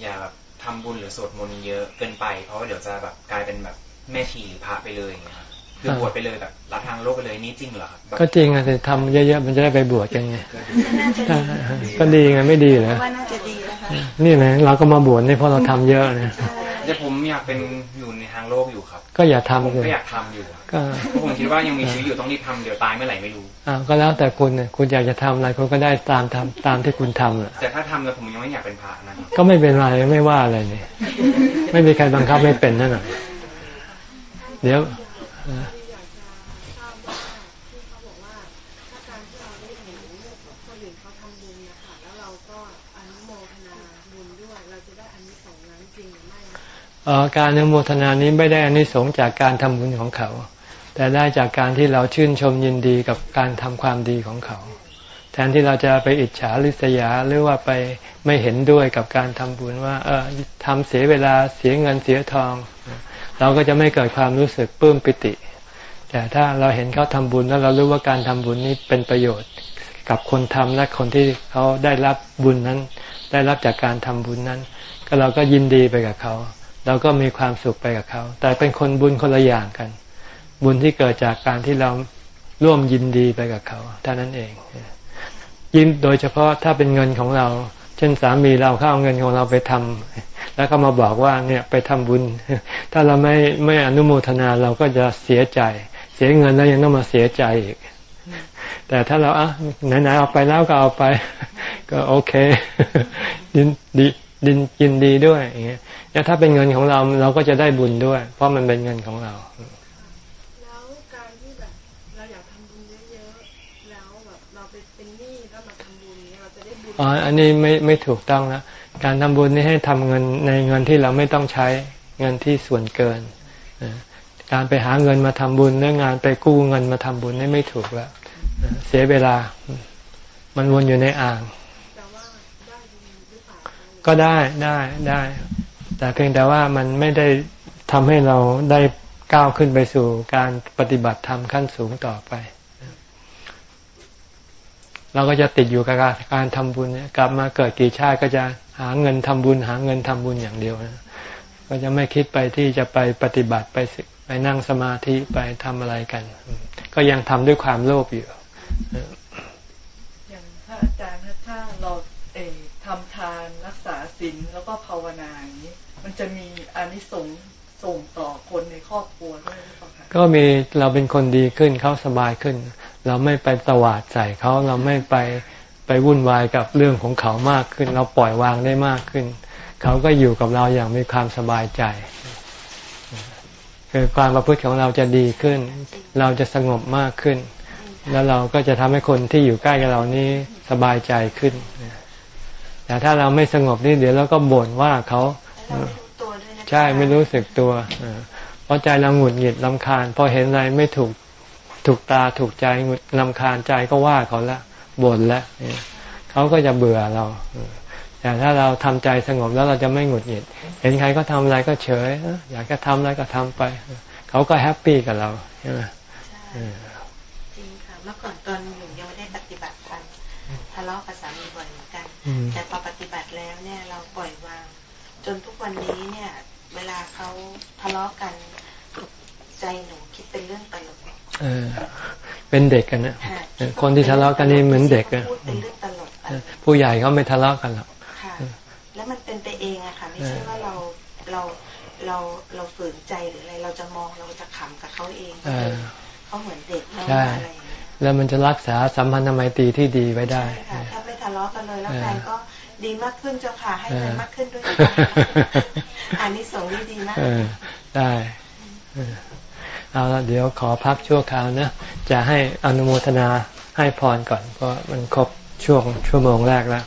อย่าแบบทำบุญหรือสวดมนต์เยอะเกินไป เพราะว่าเดี๋ยวจะแบบกลายเป็นแบบ แม่ชีพระไปเลยอย่างเงี้ยคือบวชไปเลยแบบละทางโลกไปเลยนี่จริงเหรอครับก็จริงอะแต่ทำเยอะๆมันจะได้ไปบวชกันไงก็ดีไงไม่ดีเหรอว่าน่าจะดีนะคะนี่นะเราก็มาบวชนี่เพราะเราทำเยอะเนี่ยแต่ผมอยากเป็นอยู่ในทางโลกอยู่ครับ ก็อย่าทำเลยก็อยากทำอยู่ก็ผมคิดว่ายังมีชีวิตอยู่ต้องรีบทำเดี๋ยวตายเมื่อไหร่ไม่รู้อ่าก็แล้วแต่คุณเนี่ยคุณอยากจะทำอะไรคุณก็ได้ตามทำตามที่คุณทำแแต่ถ้าทำแล้วผมยังไม่อยากเป็นพระนะก็ไม่เป็นไรไม่ว่าอะไรนี่ไม่มีใครบังคับไม่เป็นนั่นหรอก เดี๋ยวการอนุโมทนานี้ไม่ได้อานิสงส์จากการทำบุญของเขา แต่ได้จากการที่เราชื่นชมยินดีกับการทำความดีของเขา แทนที่เราจะไปอิจฉาริษยาหรือว่าไปไม่เห็นด้วยกับการทำบุญว่า เออทำเสียเวลาเสียเงินเสียทอง เราก็จะไม่เกิดความรู้สึกปลื้มปิติ แต่ถ้าเราเห็นเขาทำบุญแล้วเรารู้ว่าการทำบุญนี้เป็นประโยชน์ กับคนทำและคนที่เขาได้รับบุญนั้น ได้รับจากการทำบุญนั้น ก็เราก็ยินดีไปกับเขา เราก็มีความสุขไปกับเขา แต่เป็นคนบุญคนละอย่างกัน บุญที่เกิดจากการที่เราร่วมยินดีไปกับเขาเท่านั้นเองยินโดยเฉพาะถ้าเป็นเงินของเรา เช่นสามีเราเขาเอาเงินของเราไปทำแล้วก็มาบอกว่าเนี่ยไปทำบุญ ถ้าเราไม่ไม่อนุโมทนาเราก็จะเสียใจ เสียเงินแล้วยังต้องมาเสียใจอีก แต่ถ้าเราอะไหนๆเอาไปแล้วก็เอาไป ก็โอเคยินดีดินยินดีด้วยอย่างเงี้ยแล้วถ้าเป็นเงินของเราเราก็จะได้บุญด้วย เพราะมันเป็นเงินของเรา อ๋ออันนี้ไม่ไม่ถูกต้องนะการทำบุญนี่ให้ทำเงินในเงินที่เราไม่ต้องใช้เงินที่ส่วนเกิน การไปหาเงินมาทำบุญเรื่องงานไปกู้เงินมาทำบุญนี่ไม่ถูกแล้วเสียเวลา มันวนอยู่ในอ่าง ก็ได้ได้ได้ แต่เพียงแต่ว่ามันไม่ได้ทำให้เราได้ก้าวขึ้นไปสู่การปฏิบัติธรรมขั้นสูงต่อไป เราก็จะติดอยู่กับการทำบุญกลับมาเกิดกี่ชาติก็จะหาเงินทำบุญ หาเงินทำบุญอย่างเดียวนะก็จะไม่คิดไปที่จะไปปฏิบัติไปไปนั่งสมาธิไปทำอะไรกัน ก็ยังทำด้วยความโลภอยู่อย่างพระอาจารย์ถ้าเราเอทำทานรักษาศีลแล้วก็ภาวนาอย่างนี้มันจะมีอานิสงส์ส่งต่อคนในครอบครัวด้วยหรือเปล่าคะก็มีเราเป็นคนดีขึ้นเขาสบายขึ้น เราไม่ไปตวาดใส่เขาเราไม่ไปไปวุ่นวายกับเรื่องของเขามากขึ้น เราปล่อยวางได้มากขึ้น เขาก็อยู่กับเราอย่างมีความสบายใจคือความประพฤติของเราจะดีขึ้น เราจะสงบมากขึ้น แล้วเราก็จะทำให้คนที่อยู่ใกล้กับเรานี้สบายใจขึ้นแต่ถ้าเราไม่สงบนี่เดี๋ยวเราก็บ่นว่าเขาใช่ไม่รู้สึกตัวเพราะใจเราหงุดหงิดลำคาญพอเห็นอะไรไม่ถูก ถูกตาถูกใจหงุดลำคาญใจก็ว่าเขาละบ่นแล้วเขาก็จะเบื่อเราแต่ถ้าเราทำใจสงบแล้วเราจะไม่หงุดหงิด เห็นใครก็ทำอะไรก็เฉย อยากจะทำอะไรก็ทำไป เขาก็แฮปปี้กับเราใช่ไหมจริงค่ะ เมื่อก่อนตอนอยู่ยังไม่ได้ปฏิบัติธรรมทะเลาะกับสามีบ่อยเหมือนกัน แต่พอปฏิบัติแล้วเนี่ยเราปล่อยวาง จนทุกวันนี้เนี่ย เวลาเขาทะเลาะกันใจหนูคิดเป็นเรื่องตลก เออเป็นเด็กกันนะคนที่ทะเลาะกันนี่เหมือนเด็กอะผู้ใหญ่เขาไม่ทะเลาะกันหรอกแล้วมันเป็นไปเองอะค่ะไม่ใช่ว่าเราเราเราเราฝืนใจหรืออะไร เราจะมองเราจะขำกับเขาเองเขาเหมือนเด็กเอะไรอย่างเงี้ยแล้วมันจะรักษาสัมพันธไมตรีที่ดีไว้ได้ถ้าไม่ทะเลาะกันเลยแล้วแฟนก็ดีมากขึ้นเจ้าค่ะให้เงินมากขึ้นด้วยอันนี้สงนี่ดีมากได้ เอาละเดี๋ยวขอพักชั่วคราวนะ จะให้อนุโมทนาให้พรก่อนเพราะมันครบช่วงชั่วโมงแรกแล้ว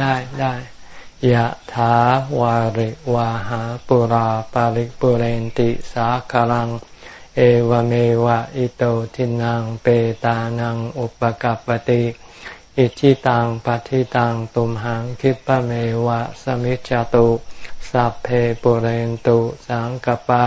ได้ได้ยะถาวาริวาหาปุราปาริปุเรนติสาคารัง เอวเมวะอิโตทินังเปตานังอุปกัปติอิชิตังปฏิตังตุมหังคิปะเมวะสมิจจตุ สัพเพปุเรนตุสังกปา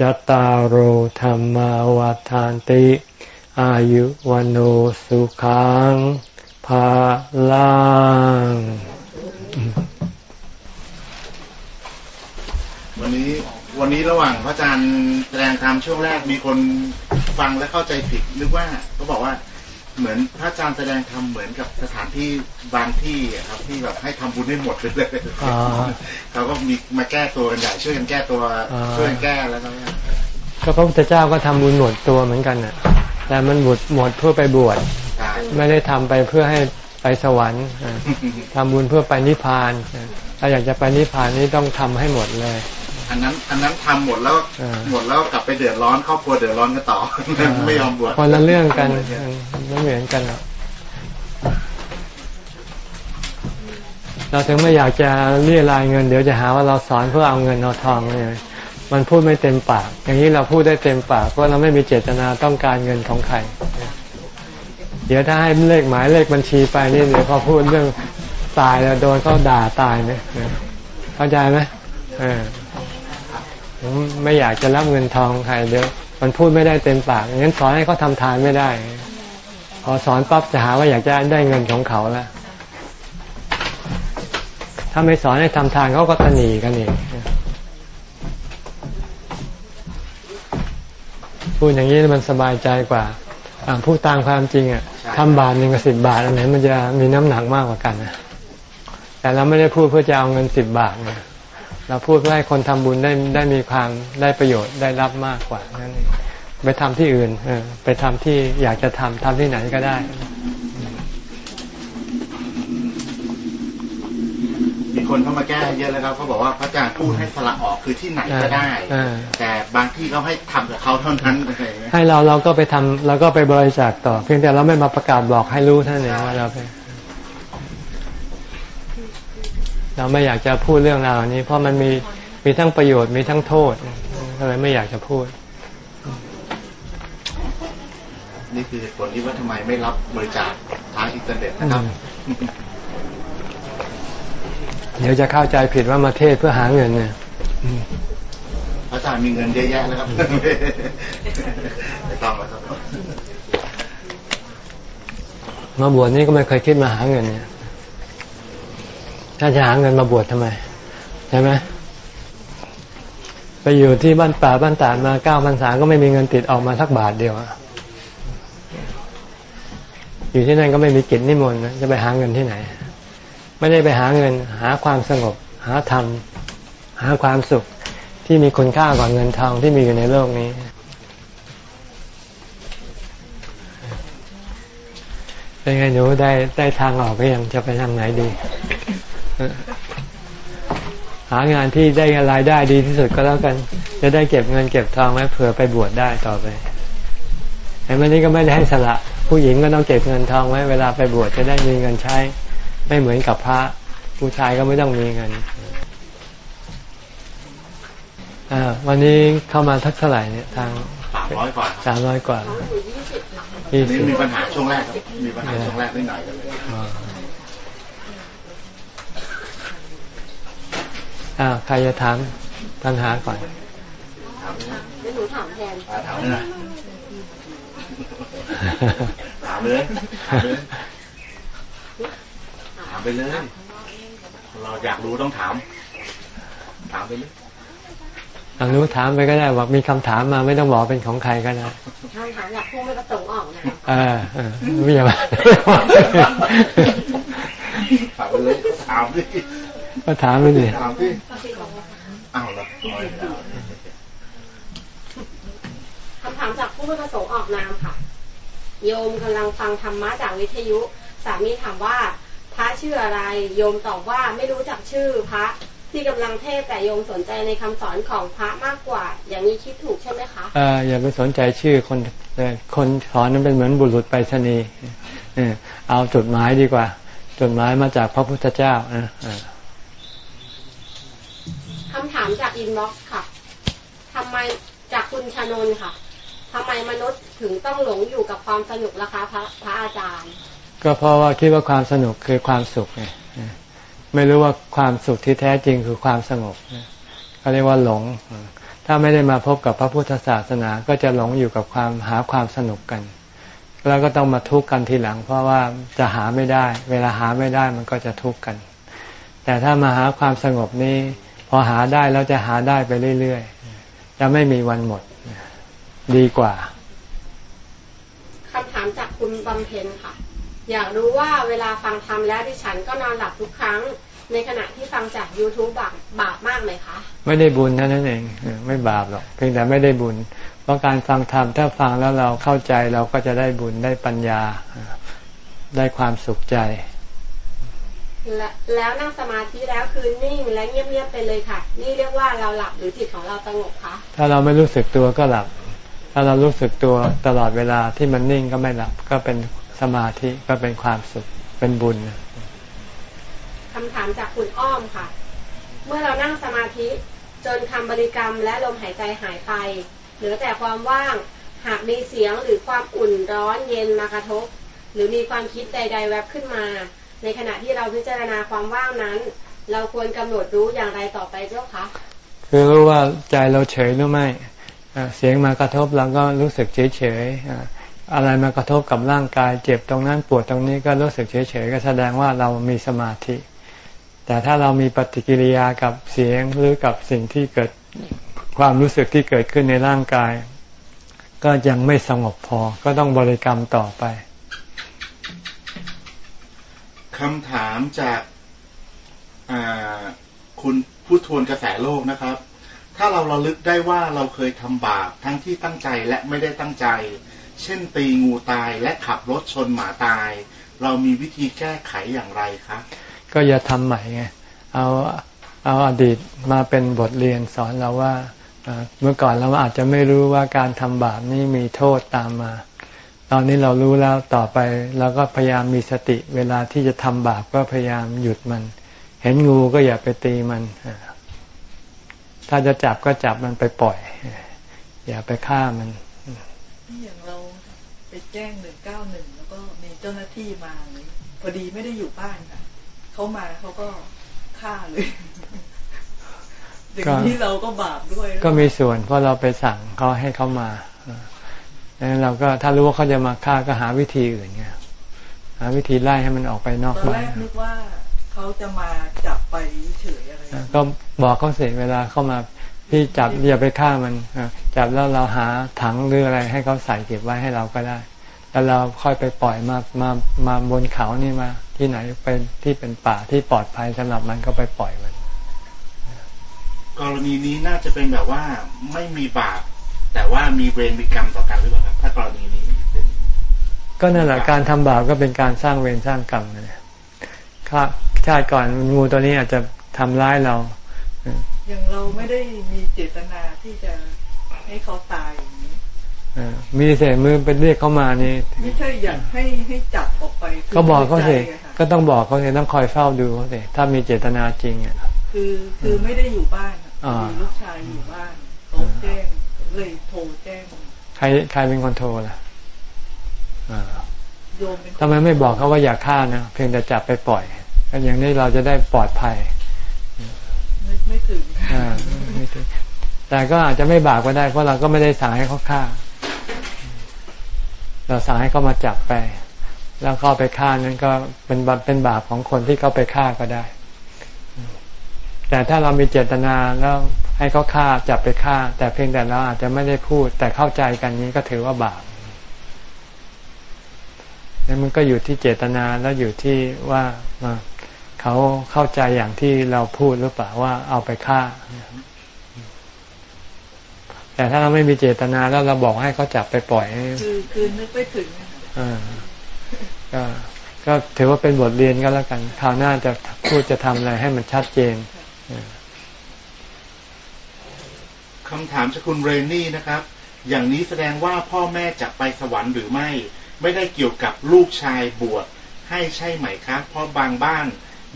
จตารโหธรรมวาทานติ อายุวันโอสุขังภาลังวันนี้วันนี้ระหว่างพระอาจารย์แสดงธรรมช่วงแรกมีคนฟังและเข้าใจผิดนึกว่า ก็บอกว่า เหมือนพระอาจารย์แสดงธรรมเหมือนกับสถานที่บางที่ครับที่แบบให้ทำบุญให้หมดเลยเขาก็มีมาแก้ตัวกันใหญ่ช่วยกันแก้ตัวช่วยกันแก้แล้วก็พระพุทธเจ้าก็ทำบุญหมดตัวเหมือนกันน่ะ แต่มันหมดหมดเพื่อไปบวชไม่ได้ทำไปเพื่อให้ไปสวรรค์ทำบุญเพื่อไปนิพพานถ้าอยากจะไปนิพพานนี้ต้องทำให้หมดเลย อันนั้น อันนั้นทำหมดแล้วหมดแล้วกลับไปเดือดร้อนครอบครัวเดือดร้อนกันต่อไม่ยอมบวชคนละเรื่องกัน ไม่เหมือนกันหรอกเราถึงไม่อยากจะเรียรายเงินเดี๋ยวจะหาว่าเราสอนเพื่อเอาเงินเอาทองเลยมันพูดไม่เต็มปาก อย่างนี้เราพูดได้เต็มปากเพราะเราไม่มีเจตนาต้องการเงินของใคร เดี๋ยวถ้าให้เลขหมายเลขบัญชีไปนี่เดี๋ยวพอพูดเรื่องตายแล้วโดนเขาด่าตายเนี่ยเข้าใจไหมเออผมไม่อยากจะรับเงินทองใครเดี๋ยวมันพูดไม่ได้เต็มปากงั้นสอนให้เขาทาทานไม่ได้ พอสอนปั๊บจะหาว่าอยากจะได้เงินของเขาแล้วถ้าไม่สอนให้ทำทานเขาก็ตนีกันเองพูดอย่างนี้มันสบายใจกว่าพูดตามความจริงอะทำบาทหนึ่งกับสิบบาทอันไหนมันจะมีน้ำหนักมากกว่ากันนะแต่เราไม่ได้พูดเพื่อจะเอาเงินสิบบาทนะเราพูดเพื่อให้คนทำบุญได้ได้มีความได้ประโยชน์ได้รับมากกว่านั่นเอง ไปทำที่อื่นเออไปทำที่อยากจะทำทำที่ไหนก็ได้ มีคนเข้ามาแก้เยอะแล้วครับเขาบอกว่าพระอาจารย์พูดให้สละออกคือที่ไหนก็ได้แต่บางที่เขาให้ทำกับเขาเท่านั้นให้เราเราก็ไปทำเราก็ไปบริจาคต่อ เพียงแต่เราไม่มาประกาศบอกให้รู้ท่านเองว่าเราไปเราไม่อยากจะพูดเรื่องราวนี้ เพราะมันมีมีทั้งประโยชน์มีทั้งโทษก็เลยไม่อยากจะพูด นี่คือผลที่ว่าทำไมไม่รับบริจาคทางอินเทอร์เน็ตนะครับ เดี๋ยวจะเข้าใจผิดว่ามาเทศเพื่อหาเงินเนี่ยพระอาจารย์มีเงินเยอะแยะแล้วครับไม่ต้องแล้วครับมาบวชนี่ก็ไม่เคยคิดมาหาเงินเนี่ย ถ้าจะหาเงินมาบวชทำไมใช่ไหมไปอยู่ที่บ้านป่าบ้านตาดมาเก้าพรรษาก็ไม่มีเงินติดออกมาสักบาทเดียวอะ อยู่ที่นั่นก็ไม่มีกิจนิมนต์จะไปหาเงินที่ไหน ไม่ได้ไปหาเงิน หาความสงบ หาธรรม หาความสุขที่มีคุณค่ากว่าเงินทองที่มีอยู่ในโลกนี้ เป็นไงหนูได้ได้ทางออกหรือยังจะไปทางไหนดี หางานที่ได้รายได้ดีที่สุดก็แล้วกัน จะได้เก็บเงินเก็บทองไว้เผื่อไปบวชได้ต่อไปไอ้วันนี้ก็ไม่ได้ให้สละ ผู้หญิงก็ต้องเก็บเงินทองไว้เวลาไปบวชจะได้มีเงินใช้ ไม่เหมือนกับพระ ผู้ชายก็ไม่ต้องมีเงินวันนี้เข้ามาทักเท่าไหร่เนี่ยทางสามร้อยกว่าสามร้อยกว่านี่มีปัญหาช่วงแรกครับ มีปัญหาช่วงแรกนิดหน่อยกันเลยอ้าวใครจะถามปัญหาก่อนถามหนูถามแทนถามเลย ถามเลยถามเลยถามไปเลย เราอยากรู้ต้องถาม ถามไปเลยอยากรู้ถามไปก็ได้ว่ามีคำถามมาไม่ต้องบอกเป็นของใครก็ได้คำถามอยากพูดไม่ประสงค์ออกนะเออเออไม่อยากถามไปเลยถามดิก็ถามไปดิถามดิอ้าวแล้วคำถามจากผู้ไม่ประสงค์ออกนามค่ะ โยมกำลังฟังธรรมะจากวิทยุ สามีถามว่า พระชื่ออะไร โยมตอบว่าไม่รู้จักชื่อพระที่กำลังเทศแต่โยมสนใจในคำสอนของพระมากกว่า อย่างนี้คิดถูกใช่ไหมคะอ่าอย่าไปสนใจชื่อคนคนสอนนั้นเป็นเหมือนบุรุษไปรษณีย์เอาจุดหมายดีกว่าจุดหมายมาจากพระพุทธเจ้าคำถามจากอินบ็อกซ์ค่ะทำไมจากคุณชนนค่ะ ทำไมมนุษย์ถึงต้องหลงอยู่กับความสนุกล่ะคะพระพระอาจารย์ ก็เพราะว่าคิดว่าความสนุกคือความสุขไงไม่รู้ว่าความสุขที่แท้จริงคือความสงบก็เรียกว่าหลง ถ้าไม่ได้มาพบกับพระพุทธศาสนาก็จะหลงอยู่กับความหาความสนุกกัน แล้วก็ต้องมาทุกข์กันทีหลัง เพราะว่าจะหาไม่ได้ เวลาหาไม่ได้มันก็จะทุกข์กัน แต่ถ้ามาหาความสงบนี้ พอหาได้แล้วจะหาได้ไปเรื่อยๆจะไม่มีวันหมด ดีกว่าคำถามจากคุณบำเพ็ญค่ะ อยากรู้ว่าเวลาฟังธรรมแล้วดิฉันก็นอนหลับทุกครั้ง ในขณะที่ฟังจาก YouTube บาปบาปมากไหมคะ ไม่ได้บุญเท่านั้นเองไม่บาปหรอกเพียงแต่ไม่ได้บุญ เพราะการฟังธรรมถ้าฟังแล้วเราเข้าใจเราก็จะได้บุญได้ปัญญาได้ความสุขใจ แล้วนั่งสมาธิแล้วคือนิ่งและเงียบๆไปเลยค่ะ นี่เรียกว่าเราหลับหรือจิตของเราสงบคะถ้าเราไม่รู้สึกตัวก็หลับ ถ้าเรารู้สึกตัวตลอดเวลาที่มันนิ่งก็ไม่หลับ ก็เป็นสมาธิก็เป็นความสุขเป็นบุญคำถามจากคุณอ้อมค่ะ เมื่อเรานั่งสมาธิจนคำบริกรรมและลมหายใจหายไป เหลือแต่ความว่าง หากมีเสียงหรือความอุ่นร้อนเย็นมากระทบ หรือมีความคิดใด ๆ แวบขึ้นมา ในขณะที่เราพิจารณาความว่างนั้น เราควรกำหนดรู้อย่างไรต่อไปเจ้าคะ คือรู้ว่าใจเราเฉยหรือไม่ เสียงมากระทบเราก็รู้สึกเฉยเฉยอะไรมากระทบกับร่างกาย เจ็บตรงนั้นปวดตรงนี้ก็รู้สึกเฉยๆก็แสดงว่าเรามีสมาธิ แต่ถ้าเรามีปฏิกิริยากับเสียงหรือกับสิ่งที่เกิดความรู้สึกที่เกิดขึ้นในร่างกาย ก็ยังไม่สงบพอก็ต้องบริกรรมต่อไปคำถามจากคุณผู้ทวนกระแสโลกนะครับ ถ้าเราระลึกได้ว่าเราเคยทำบาปทั้งที่ตั้งใจและไม่ได้ตั้งใจ เช่นตีงูตายและขับรถชนหมาตาย เรามีวิธีแก้ไขอย่างไรคะก็อย่าทำใหม่ไงเอาเอาอดีตมาเป็นบทเรียนสอนเราว่าเมื่อก่อนเราอาจจะไม่รู้ว่าการทำบาปนี่มีโทษตามมา ตอนนี้เรารู้แล้วต่อไปเราก็พยายามมีสติ เวลาที่จะทำบาปก็พยายามหยุดมัน เห็นงูก็อย่าไปตีมัน ถ้าจะจับก็จับมันไปปล่อย อย่าไปฆ่ามันอย่างเราไปแจ้งหนึ่งเก้าหนึ่งแล้วก็มีเจ้าหน้าที่มาเลยพอดีไม่ได้อยู่บ้านค่ะเขามาเขาก็ฆ่าเลยอย่างนี้เราก็บาปด้วย ก็มีส่วนเพราะเราไปสั่งเขาให้เขามาแล้วเราก็ถ้ารู้ว่าเขาจะมาฆ่าก็หาวิธีอื่นไงหาวิธีไล่ให้มันออกไปนอกบ้านตอนแรกนึกว่า เขาจะมาจับไปเฉยอะไรก็บอกเขาเสร็จเวลาเข้ามาพี่จับอย่าไปฆ่ามันจับแล้วเราหาถังหรืออะไรให้เขาใส่เก็บไว้ให้เราก็ได้ แล้วเราค่อยไปปล่อยมามามาบนเขานี่มา ที่ไหนเป็นที่เป็นป่าที่ปลอดภัยสำหรับมันก็ไปปล่อยมันกรณีนี้น่าจะเป็นแบบว่าไม่มีบาปแต่ว่ามีเวรมีกรรมต่อกันหรือเปล่าครับถ้ากรณีนี้ ก็นั่นแหละการทำบาปก็เป็นการสร้างเวรสร้างกรรมนะค่ะ ชาติก่อนงูตัวนี้อาจจะทำร้ายเรา อย่างเราไม่ได้มีเจตนาที่จะให้เขาตายอย่างนี้มีเสียมือเป็นเรียกเขามานี่ ไม่ใช่อยากให้ให้จับออกไปก็บอกเขาสิก็ต้องบอกเขาสิต้องคอยเฝ้าดูเขาสิถ้ามีเจตนาจริงอะคือคือไม่ได้อยู่บ้านมีลูกชายอยู่บ้านโทรแจ้งเลยโทรแจ้ง ใครใครเป็นคนโทรล่ะโยม ทำไมไม่บอกเขาว่าอย่าฆ่านะเพียงแต่จับไปปล่อยอย่างนี้เราจะได้ปลอดภัยไม่ถึงไม่ถึง แต่ก็อาจจะไม่บาปก็ได้เพราะเราก็ไม่ได้สั่งให้เขาฆ่า เราสั่งให้เขามาจับไป แล้วเขาไปฆ่านั้นก็เป็นเป็นบาปของคนที่เขาไปฆ่าก็ได้ แต่ถ้าเรามีเจตนาแล้วให้เขาฆ่าจับไปฆ่า แต่เพียงแต่เราอาจจะไม่ได้พูด แต่เข้าใจกันนี้ก็ถือว่าบาป นี่มันก็อยู่ที่เจตนาแล้วอยู่ที่ว่าเขาเข้าใจอย่างที่เราพูดหรือเปล่าว่าเอาไปฆ่า แต่ถ้าเราไม่มีเจตนาแล้วเราบอกให้เขาจับไปปล่อย คือคือนึกไปถึงอ่าก็ก็ถือว่าเป็นบทเรียนก็แล้วกันคราวหน้าจะพูดจะทำอะไรให้มันชัดเจนคำถามจากคุณเรนนี่นะครับ อย่างนี้แสดงว่าพ่อแม่จะไปสวรรค์หรือไม่ ไม่ได้เกี่ยวกับลูกชายบวชให้ใช่ไหมครับเพราะบางบ้าน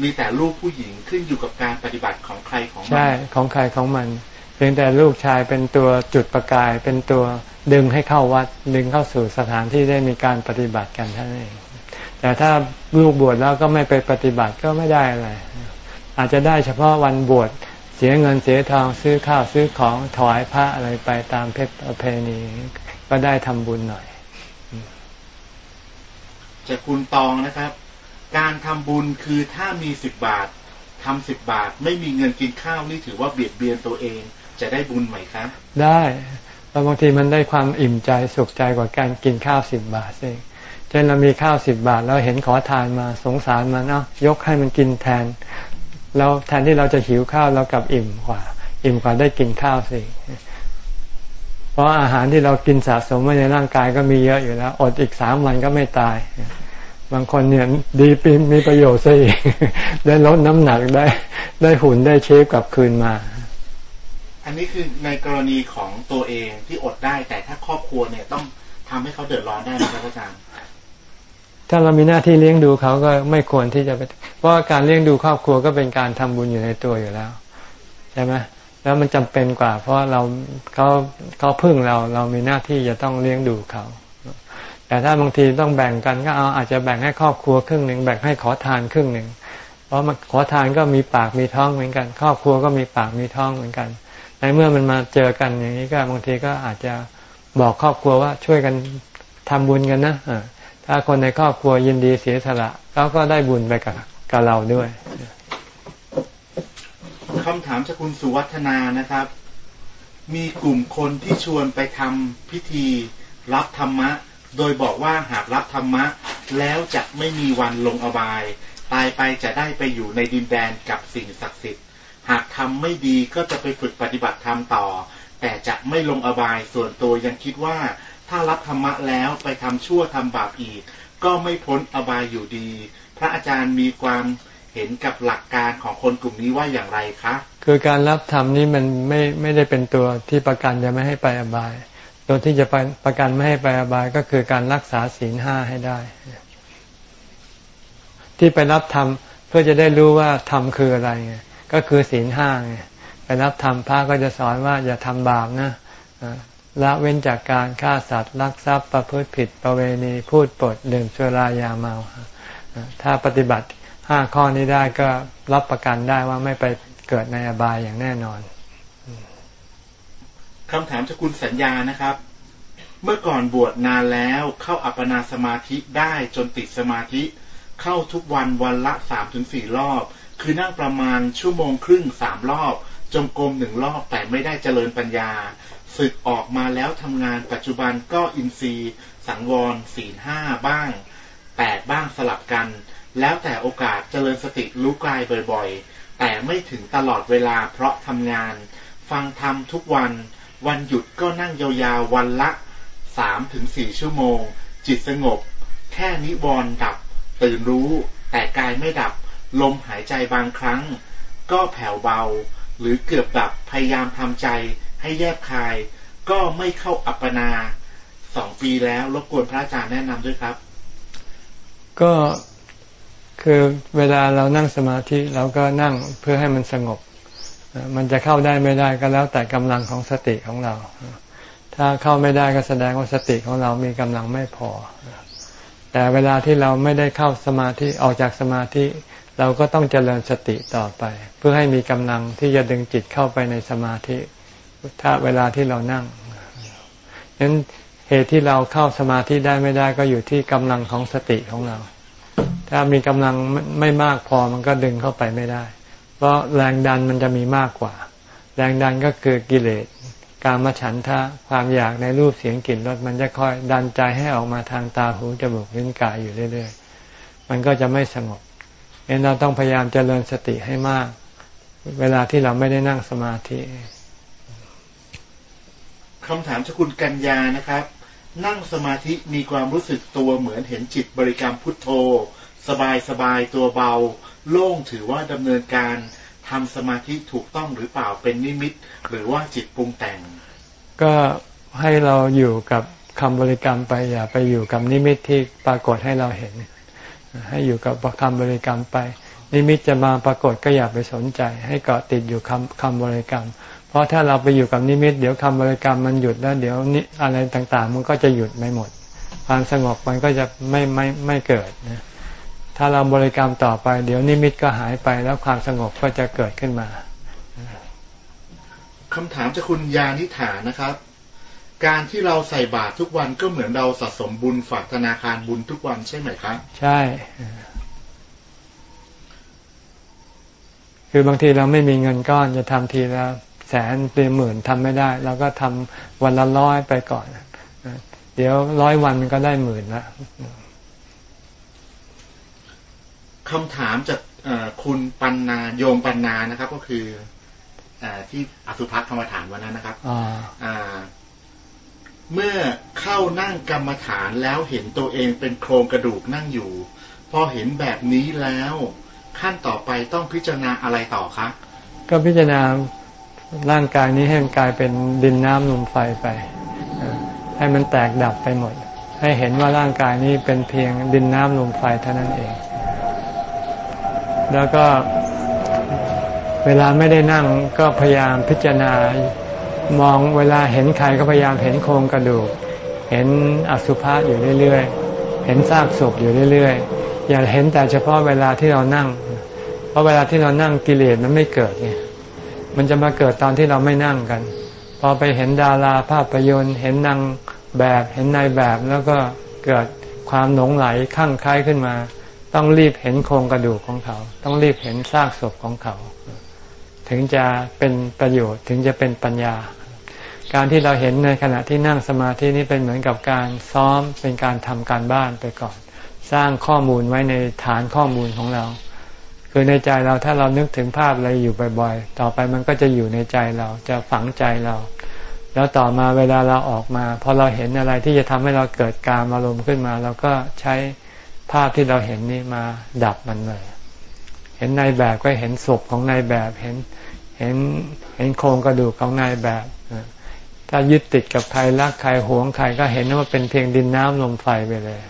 มีแต่ลูกผู้หญิงขึ้นอยู่กับการปฏิบัติของใครของมันใช่ของใครของมัน เพียงแต่ลูกชายเป็นตัวจุดประกาย เป็นตัวดึงให้เข้าวัด ดึงเข้าสู่สถานที่ได้มีการปฏิบัติกันท่านเองแต่ถ้าลูกบวชแล้วก็ไม่ไปปฏิบัติก็ไม่ได้อะไร อาจจะได้เฉพาะวันบวชเสียเงินเสียทองซื้อข้าวซื้อของถวายพระอะไรไปตามเพศประเพณี ก็ได้ทำบุญหน่อย จากคุณตองนะครับ การทำบุญคือถ้ามีสิบบาททำสิบบาท ไม่มีเงินกินข้าวนี่ถือว่าเบียดเบียนตัวเองจะได้บุญไหมครับได้บางทีมันได้ความอิ่มใจสุขใจกว่าการกินข้าวสิบบาทเองเช่นเรามีข้าวสิบบาทแล้วเห็นขอทานมาสงสารมันเนาะยกให้มันกินแทนเราแทนที่เราจะหิวข้าวเรากลับอิ่มกว่า อิ่มกว่าได้กินข้าวสิ เพราะอาหารที่เรากินสะสมไว้ในร่างกายก็มีเยอะอยู่แล้ว อดอีกสามวันก็ไม่ตาย บางคนเนี่ยดีปีมีประโยชน์ซะอีกได้ลดน้ำหนักได้ได้หุ่นได้เชฟกลับคืนมา อันนี้คือในกรณีของตัวเองที่อดได้แต่ถ้าครอบครัวเนี่ยต้องทำให้เขาเดือดร้อนได้ไหมครับอาจารย์ถ้าเรามีหน้าที่เลี้ยงดูเขาก็ไม่ควรที่จะไปเพราะการเลี้ยงดูครอบครัวก็เป็นการทำบุญอยู่ในตัวอยู่แล้วใช่ไหม แล้วมันจำเป็นกว่า เพราะเราเขาเขาพึ่งเราเรามีหน้าที่จะต้องเลี้ยงดูเขา แต่ถ้าบางทีต้องแบ่งกันก็เอาอาจจะแบ่งให้ครอบครัวครึ่งหนึ่งแบ่งให้ขอทานครึ่งหนึ่งเพราะมันขอทานก็มีปากมีท้องเหมือนกัน ครอบครัวก็มีปากมีท้องเหมือนกันในเมื่อมันมาเจอกันอย่างนี้ก็บางทีก็อาจจะบอกครอบครัวว่าช่วยกันทำบุญกันนะถ้าคนในครอบครัวยินดีเสียสละเขาก็ได้บุญไปกับกับเราด้วย คำถามจากคุณสุวัฒนานะครับ มีกลุ่มคนที่ชวนไปทำพิธีรับธรรมะ โดยบอกว่าหากรับธรรมะ แล้วจะไม่มีวันลงอบาย ตายไปจะได้ไปอยู่ในดินแดนกับสิ่งศักดิ์สิทธิ์ หากทำไม่ดีก็จะไปฝึกปฏิบัติธรรมต่อ แต่จะไม่ลงอบายส่วนตัวยังคิดว่า ถ้ารับธรรมะแล้วไปทำชั่วทำบาปอีก ก็ไม่พ้นอบายอยู่ดี พระอาจารย์มีความ เห็นกับหลักการของคนกลุ่มนี้ว่าอย่างไรคะคือการรับธรรมนี้มันไม่ไม่ได้เป็นตัวที่ประกันจะไม่ให้ไปอบาย ตัวที่จะไปประกันไม่ให้ไปอบายก็คือการรักษาศีลห้าให้ได้ ที่ไปรับธรรมเพื่อจะได้รู้ว่าธรรมคืออะไรไงก็คือศีลห้าไงไปรับธรรมพระก็จะสอนว่าอย่าทำบาปนะละเว้นจากการฆ่าสัตว์ลักทรัพย์ประพฤติผิดประเวณีพูดปดดื่มสุรายาเมา ถ้าปฏิบัติ ห้าข้อนี้ได้ก็รับประกันได้ว่าไม่ไปเกิดในอบายอย่างแน่นอนคำถามจากคุณสัญญานะครับ เมื่อก่อนบวชนานแล้วเข้าอัปปนาสมาธิได้จนติดสมาธิ เข้าทุกวันวันละสามถึงสี่รอบ คือนั่งประมาณชั่วโมงครึ่งสามรอบ จงกรมหนึ่งรอบแต่ไม่ได้เจริญปัญญาฝึกออกมาแล้วทำงานปัจจุบันก็อินทรีย์ สังวรสี่ห้าบ้างแปดบ้างสลับกัน แล้วแต่โอกาสเจริญสติรู้กายบ่อยๆ แต่ไม่ถึงตลอดเวลาเพราะทำงาน ฟังธรรมทุกวัน วันหยุดก็นั่งยาวๆ วันละสามถึงสี่ชั่วโมง จิตสงบ แค่นิวรณ์ดับ ตื่นรู้ แต่กายไม่ดับ ลมหายใจบางครั้ง ก็แผ่วเบา หรือเกือบดับพยายามทำใจให้แยบคาย ก็ไม่เข้าอัปปนาสองปีแล้วรบกวนพระอาจารย์แนะนำด้วยครับ ก็ คือเวลาเรานั่งสมาธิเราก็นั่งเพื่อให้มันสงบ มันจะเข้าได้ไม่ได้ก็แล้วแต่กำลังของสติของเรา ถ้าเข้าไม่ได้ก็แสดงว่าสติของเรามีกำลังไม่พอ แต่เวลาที่เราไม่ได้เข้าสมาธิออกจากสมาธิเราก็ต้องเจริญสติต่อไป เพื่อให้มีกำลังที่จะดึงจิตเข้าไปในสมาธิ ถ้าเวลาที่เรานั่งนั้นเหตุที่เราเข้าสมาธิได้ไม่ได้ก็อยู่ที่กำลังของสติของเรา ถ้ามีกำลังไม่มากพอมันก็ดึงเข้าไปไม่ได้ เพราะแรงดันมันจะมีมากกว่า แรงดันก็คือกิเลสการมาฉันทะความอยากในรูปเสียงกลิ่นรสมันจะคอยดันใจให้ออกมาทางตาหูจมูกลิ้นกายอยู่เรื่อยๆ มันก็จะไม่สงบเอ็นเราต้องพยายามเจริญสติให้มาก เวลาที่เราไม่ได้นั่งสมาธิคำถามจากคุณกัญญานะครับ นั่งสมาธิมีความรู้สึกตัวเหมือนเห็นจิตบริกรรมพุทโธ สบายสบายตัวเบา โล่งถือว่าดำเนินการทำสมาธิถูกต้องหรือเปล่าเป็นนิมิต หรือว่าจิตปรุงแต่ง ก็ให้เราอยู่กับคำบริกรรมไปอย่าไปอยู่กับนิมิตที่ปรากฏให้เราเห็น ให้อยู่กับคำบริกรรมไป นิมิตจะมาปรากฏก็อย่าไปสนใจ ให้เกาะติดอยู่คำคำบริกรรม เพราะถ้าเราไปอยู่กับนิมิต เดี๋ยวคำบริกรรมมันหยุดแล้วเดี๋ยวนี้อะไรต่างๆ มันก็จะหยุดไม่หมด ความสงบมันก็จะไม่ไม่ไม่เกิดนะ ถ้าเราบริกรรมต่อไป เดี๋ยวนิมิตก็หายไปแล้วความสงบก็จะเกิดขึ้นมาคำถามจากคุณยานิฐานะครับ การที่เราใส่บาตรทุกวันก็เหมือนเราสะสมบุญฝากธนาคารบุญทุกวันใช่ไหมครับ ใช่ คือบางทีเราไม่มีเงินก้อนจะทำทีละแสนเตีหมื่นทำไม่ได้เราก็ทำวันละร้อยไปก่อน เดี๋ยวร้อยวันมันก็ได้หมื่นละ คำถามจากคุณปันนาโยมปันนานะครับ ก็คืออที่อสุภกรรมฐานวันนั้นนะครับเมื่อเข้านั่งกรรมฐานแล้วเห็นตัวเองเป็นโครงกระดูกนั่งอยู่ พอเห็นแบบนี้แล้ว ขั้นต่อไปต้องพิจารณาอะไรต่อคะก็พิจารณาร่างกายนี้ให้มันกลายเป็นดินน้ำลมไฟไป ให้มันแตกดับไปหมด ให้เห็นว่าร่างกายนี้เป็นเพียงดินน้ำลมไฟเท่านั้นเอง แล้วก็เวลาไม่ได้นั่งก็พยายามพิจารณามองเวลาเห็นใครก็พยายามเห็นโครงกระดูก เห็นอสุภะอยู่เรื่อยๆ เห็นซากศพอยู่เรื่อยๆ อย่าเห็นแต่เฉพาะเวลาที่เรานั่ง เพราะเวลาที่เรานั่งกิเลสมันไม่เกิดไงมันจะมาเกิดตอนที่เราไม่นั่งกัน พอไปเห็นดาราภาพยนตร์ เห็นนางแบบ เห็นนายแบบแล้วก็เกิดความหนงไหลข้างคล้ายขึ้นมา ต้องรีบเห็นโครงกระดูกของเขา ต้องรีบเห็นซากศพของเขา ถึงจะเป็นประโยชน์ถึงจะเป็นปัญญา การที่เราเห็นในขณะที่นั่งสมาธินี้เป็นเหมือนกับการซ้อมเป็นการทำการบ้านไปก่อน สร้างข้อมูลไว้ในฐานข้อมูลของเรา คือในใจเราถ้าเรานึกถึงภาพอะไรอยู่บ่อยๆ ต่อไปมันก็จะอยู่ในใจเราจะฝังใจเรา แล้วต่อมาเวลาเราออกมาพอเราเห็นอะไรที่จะทำให้เราเกิดการอารมณ์ขึ้นมาเราก็ใช้ ภาพที่เราเห็นนี้มาดับมันเลย เห็นในแบบก็เห็นศพของในแบบเห็นเห็นเห็นโครงกระดูกของนายแบบ ถ้ายึดติดกับใครรักใครหวงใครก็เห็นว่าเป็นเพียงดินน้ำลมไฟไปเลย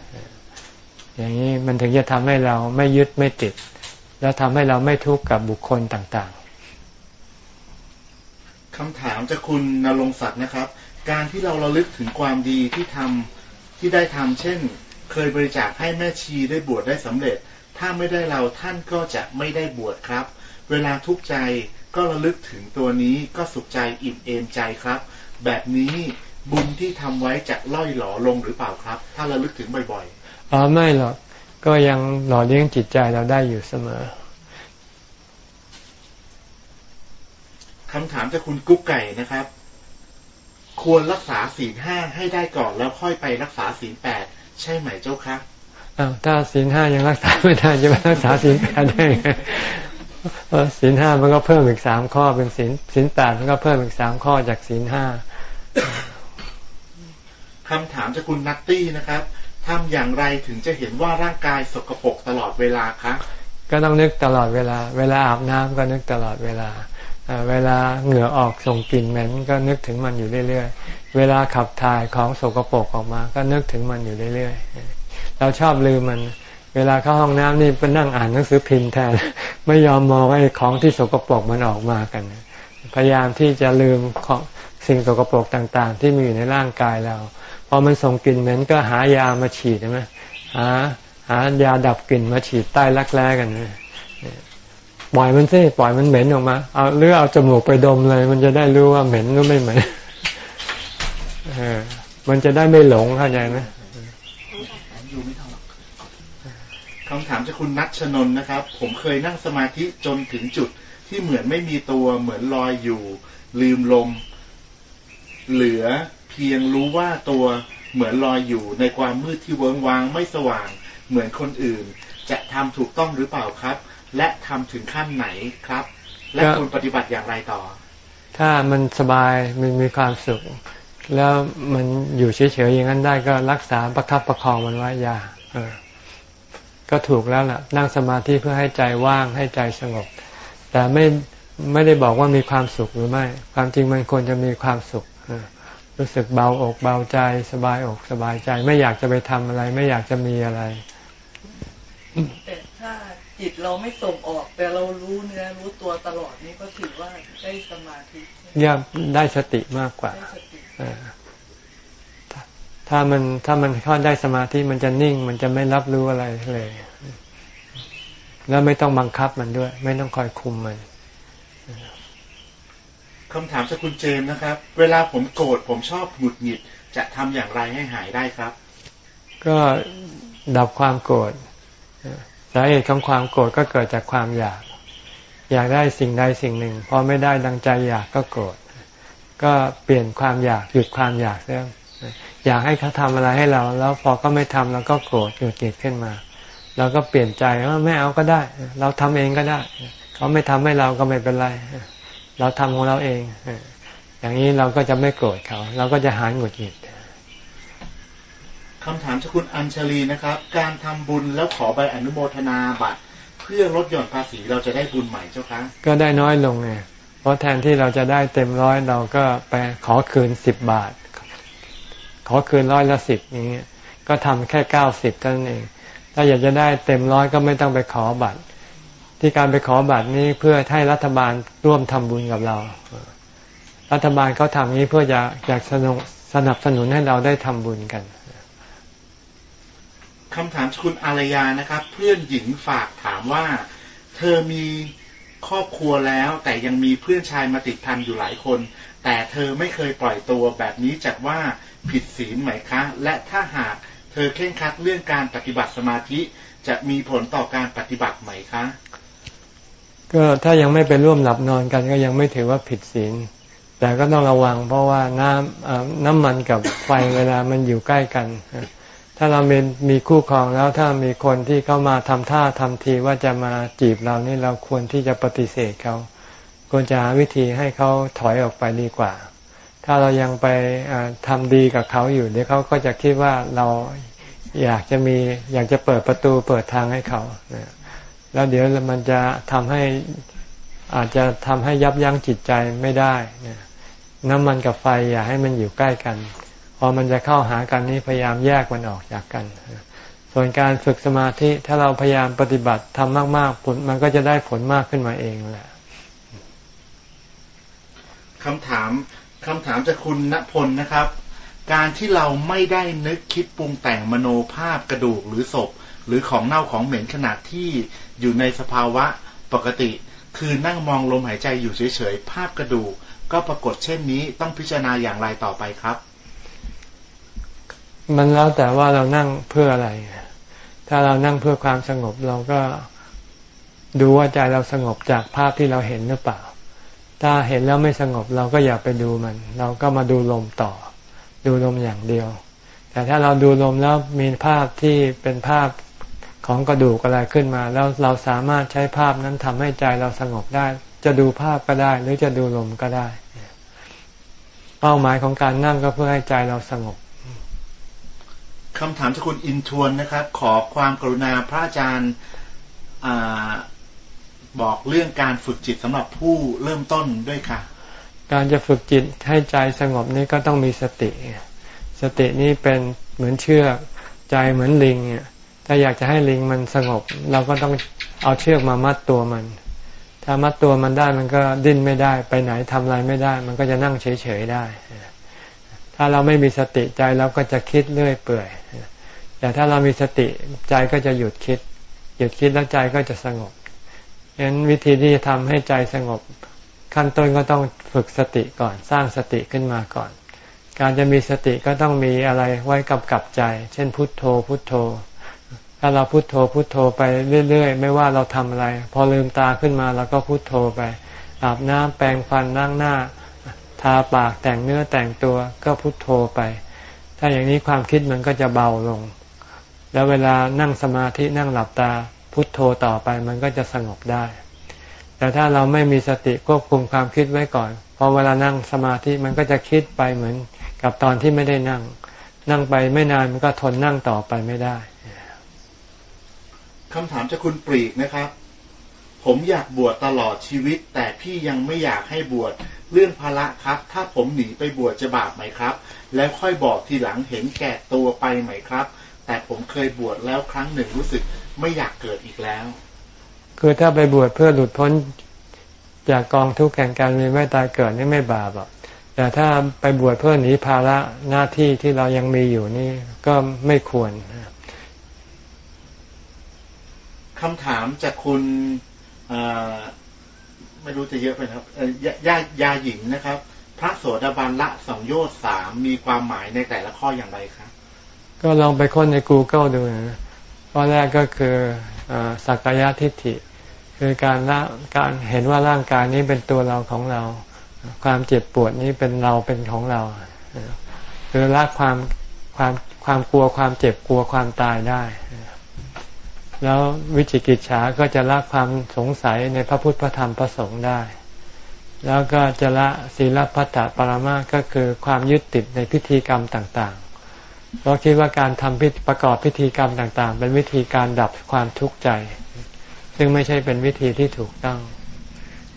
อย่างนี้มันถึงจะทำให้เราไม่ยึดไม่ติด แล้วทำให้เราไม่ทุกข์กับบุคคลต่างๆคำถามจากคุณนรงศักดิ์นะครับ การที่เราระลึกถึงความดีที่ทำที่ได้ทำเช่น เคยบริจาคให้แม่ชีได้บวชได้สำเร็จ ถ้าไม่ได้เราท่านก็จะไม่ได้บวชครับ เวลาทุกข์ใจก็ระลึกถึงตัวนี้ก็สุขใจอิ่มเอมใจครับ แบบนี้บุญที่ทำไว้จะล่อยหล่อลงหรือเปล่าครับ ถ้าระลึกถึงบ่อยๆอ๋อไม่หรอกก็ยังหล่อเลี้ยงจิตใจเราได้อยู่เสมอคำถามจากคุณกุ๊กไก่นะครับ ควรรักษาศีลห้าให้ได้ก่อนแล้วค่อยไปรักษาศีลแปด ใช่ไหมเจ้าครับอ้าวถ้าศีลห้ายังรักษาไม่ได้จะไปรักษาศีลแปดได้ไงศีลห้ามันก็เพิ่มอีกสามข้อเป็นศีลศีลแปดมันก็เพิ่มอีกสามข้อจากศีลห้าคำถามจากคุณนัตตี้นะครับทำอย่างไรถึงจะเห็นว่าร่างกายสกปรกตลอดเวลาคะก็ต้องนึกตลอดเวลา เวลาอาบน้ำก็นึกตลอดเวลา เวลาเหงื่อออกส่งกลิ่นเหม็นก็นึกถึงมันอยู่เรื่อยๆ เวลาขับถ่ายของสกปรกออกมา ก็นึกถึงมันอยู่เรื่อยๆ เราชอบลืมมัน เวลาเข้าห้องน้ำนี่ไปนั่งอ่านหนังสือพิมพ์แทน ไม่ยอมมองไอ้ของที่สกปรกมันออกมากัน พยายามที่จะลืมของสิ่งสกปรกต่างๆ ที่มีอยู่ในร่างกายเรา พอมันส่งกลิ่นเหม็นก็หายามาฉีดใช่ไหมหาหายาดับกลิ่นมาฉีดใต้รักแร้กัน ปล่อยมันสิปล่อยมันเหม็นออกมา เอาหรือเอาจมูกไปดมเลย มันจะได้รู้ว่าเหม็นหรือไม่เหม็นมันจะได้ไม่หลงเข้าใจไหมคำถามจากคุณนัชนนนะครับ ผมเคยนั่งสมาธิจนถึงจุดที่เหมือนไม่มีตัวเหมือนลอยอยู่ ลืมลม เหลือเพียงรู้ว่าตัวเหมือนลอยอยู่ในความมืดที่เวิงวางไม่สว่าง เหมือนคนอื่น จะทำถูกต้องหรือเปล่าครับ และทำถึงขั้นไหนครับ และคุณปฏิบัติอย่างไรต่อ ถ้ามันสบายมันมีความสุข แล้วมันอยู่เฉยๆอย่างนั้นได้ก็รักษาประคับประคองมันไว้อย่าเออก็ถูกแล้วล่ะ นั่งสมาธิเพื่อให้ใจว่างให้ใจสงบ แต่ไม่ไม่ได้บอกว่ามีความสุขหรือไม่ ความจริงมันควรจะมีความสุขรู้สึกเบาอกเบาใจ สบายอกสบายใจ ไม่อยากจะไปทำอะไร ไม่อยากจะมีอะไรแต่ถ้า จิตเราไม่ส่งออก แต่เรารู้เนื้อรู้ตัวตลอดนี่ก็ถือว่าได้สมาธิย่าได้สติมากกว่าถ้ามันถ้ามันเข้าได้สมาธิมันจะนิ่ง มันจะไม่รับรู้อะไรเลย แล้วไม่ต้องบังคับมันด้วย ไม่ต้องคอยคุมมันคำถามจากคุณเจมนะครับ เวลาผมโกรธผมชอบหงุดหงิด จะทำอย่างไรให้หายได้ครับ ก็ดับความโกรธ สาเหตุของความโกรธก็เกิดจากความอยาก อยากได้สิ่งใดสิ่งหนึ่งพอไม่ได้ดังใจอยากก็โกรธก็เปลี่ยนความอยากหยุดความอยากเสียอยากให้เขาทำอะไรให้เรา แล้วพอก็ไม่ทำเราก็โกรธหงุดหงิดขึ้นมาเราก็เปลี่ยนใจว่าไม่เอาก็ได้ เราทำเองก็ได้ เขาไม่ทำให้เราก็ไม่เป็นไร เราทำของเราเอง อย่างนี้เราก็จะไม่โกรธเขา เราก็จะหายหงุดหงิด คำถามจากคุณอัญชลีนะครับ การทำบุญแล้วขอใบอนุโมทนาบัตรเพื่อลดหย่อนภาษีเราจะได้บุญใหม่เจ้าคะก็ได้น้อยลงไงเพราะแทนที่เราจะได้เต็มร้อยเราก็ไปขอคืนสิบบาท ขอคืนร้อยละสิบนี้ก็ทำแค่เก้าสิบเท่านั้นเอง ถ้าอยากจะได้เต็มร้อยก็ไม่ต้องไปขอบัตร ที่การไปขอบัตรนี้เพื่อให้รัฐบาลร่วมทำบุญกับเรา รัฐบาลเขาทำนี้เพื่ออยากสนับสนับสนุนให้เราได้ทำบุญกัน คำถามคุณอารยานะครับ เพื่อนหญิงฝากถามว่า เธอมีครอบครัวแล้วแต่ยังมีเพื่อนชายมาติดพันอยู่หลายคน แต่เธอไม่เคยปล่อยตัวแบบนี้จัดว่าผิดศีลไหมคะ และถ้าหากเธอเข่งครัดเรื่องการปฏิบัติสมาธิจะมีผลต่อการปฏิบัติไหมคะ ก็ถ้ายังไม่ไปร่วมหลับนอนกันก็ยังไม่ถือว่าผิดศีลแต่ก็ต้องระวังเพราะว่าน้ำน้ำมันกับไฟเวลามันอยู่ใกล้กัน ถ้าเรามีมีคู่ครองแล้วถ้ามีคนที่เข้ามาทำท่าทำทีว่าจะมาจีบเรานี่เราควรที่จะปฏิเสธเขาควรจะหาวิธีให้เขาถอยออกไปดีกว่า ถ้าเรายังไปทำดีกับเขาอยู่เดี๋ยวเขาก็จะคิดว่าเราอยากจะมีอยากจะเปิดประตูเปิดทางให้เขาแล้วเดี๋ยวมันจะทำให้อาจจะทำให้ยับยั้งจิตใจไม่ได้น้ำมันกับไฟอย่าให้มันอยู่ใกล้กัน อมันจะเข้าหากันนี้พยายามแยกมันออกจากกัน ส่วนการฝึกสมาธิถ้าเราพยายามปฏิบัติทำมาก ๆ ผลมันก็จะได้ผลมากขึ้นมาเองแหละคำถามคำถามจากคุณณพลนะครับ การที่เราไม่ได้นึกคิดปรุงแต่งมโนภาพกระดูกหรือศพ หรือของเน่าของเหม็นขนาดที่อยู่ในสภาวะปกติ คือนั่งมองลมหายใจอยู่เฉยๆ ภาพกระดูกก็ปรากฏเช่นนี้ต้องพิจารณาอย่างไรต่อไปครับ มันแล้วแต่ว่าเรานั่งเพื่ออะไร ถ้าเรานั่งเพื่อความสงบเราก็ดูว่าใจเราสงบจากภาพที่เราเห็นหรือเปล่า ถ้าเห็นแล้วไม่สงบเราก็อย่าไปดูมัน เราก็มาดูลมต่อ ดูลมอย่างเดียว แต่ถ้าเราดูลมแล้วมีภาพที่เป็นภาพของกระดูกอะไรขึ้นมา แล้วเราสามารถใช้ภาพนั้นทำให้ใจเราสงบได้ จะดูภาพก็ได้ หรือจะดูลมก็ได้ เป้าหมายของการนั่งก็เพื่อให้ใจเราสงบ คำถามจากคุณอินทวนนะครับ ขอความกรุณาพระอาจารย์บอกเรื่องการฝึกจิตสำหรับผู้เริ่มต้นด้วยค่ะ การจะฝึกจิตให้ใจสงบนี่ก็ต้องมีสติ สตินี่เป็นเหมือนเชือกใจเหมือนลิงเนี่ยถ้าอยากจะให้ลิงมันสงบ เราก็ต้องเอาเชือกมามัดตัวมัน ถ้ามัดตัวมันได้มันก็ดิ้นไม่ได้ ไปไหนทำอะไรไม่ได้ มันก็จะนั่งเฉยๆได้ ถ้าเราไม่มีสติใจเราก็จะคิดเรื่อยเปื่อย แต่ถ้าเรามีสติใจก็จะหยุดคิด หยุดคิดแล้วใจก็จะสงบฉะนั้นวิธีที่จะทำให้ใจสงบขั้นต้นก็ต้องฝึกสติก่อนสร้างสติขึ้นมาก่อน การจะมีสติก็ต้องมีอะไรไว้กับกับใจ เช่นพุทโธ พุทโธ ถ้าเราพุโทโธพุโทโธไปเรื่อย ๆ ไม่ว่าเราทำอะไร พอลืมตาขึ้นมาเราก็พุโทโธไปอาบน้ำแปรงฟันนั่งหน้า ทาปากแต่งเนื้อแต่งตัวก็พุโทโธไป ถ้าอย่างนี้ความคิดมันก็จะเบาลง แล้วเวลานั่งสมาธินั่งหลับตาพุโทโธต่อไปมันก็จะสงบได้ แต่ถ้าเราไม่มีสติควบคุมความคิดไว้ก่อนพอเวลานั่งสมาธิมันก็จะคิดไปเหมือนกับตอนที่ไม่ได้นั่ง นั่งไปไม่นานมันก็ทนนั่งต่อไปไม่ได้คำถามจากคุณปรีกนะครับ ผมอยากบวชตลอดชีวิต แต่พี่ยังไม่อยากให้บวชเรื่องภาระครับ ถ้าผมหนีไปบวชจะบาปไหมครับ แล้วค่อยบอกทีหลังเห็นแก่ตัวไปไหมครับ แต่ผมเคยบวชแล้วครั้งหนึ่งรู้สึกไม่อยากเกิดอีกแล้ว คือถ้าไปบวชเพื่อหลุดพ้นจากกองทุกข์แห่งการมีไม่ตายเกิดนี่ไม่บาปหรอกแต่ถ้าไปบวชเพื่อหนีภาระหน้าที่ที่เรายังมีอยู่นี่ก็ไม่ควรคำถามจากคุณ ไม่รู้จะเยอะไปครับยายาหญิงนะครับ พระโสดาบันละสองโยชสามมีความหมายในแต่ละข้ออย่างไรครับก็ลองไปค้นใน Google ดูนะข้อแรกก็คืออสักกายทิฏฐิ คือการละการเห็นว่าร่างกายนี้เป็นตัวเราของเรา ความเจ็บปวดนี้เป็นเราเป็นของเราคือละความความความกลัวความเจ็บกลัวความตายได้ แล้ววิจิกิจฉาก็จะละความสงสัยในพระพุทธพระธรรมพระสงฆ์ได้ แล้วก็จะละศีลพัตตปรมาก็คือความยึดติดในพิธีกรรมต่างๆ เพราะคิดว่าการทำพิประกอบพิธีกรรมต่างๆ เป็นวิธีการดับความทุกข์ใจ ซึ่งไม่ใช่เป็นวิธีที่ถูกต้อง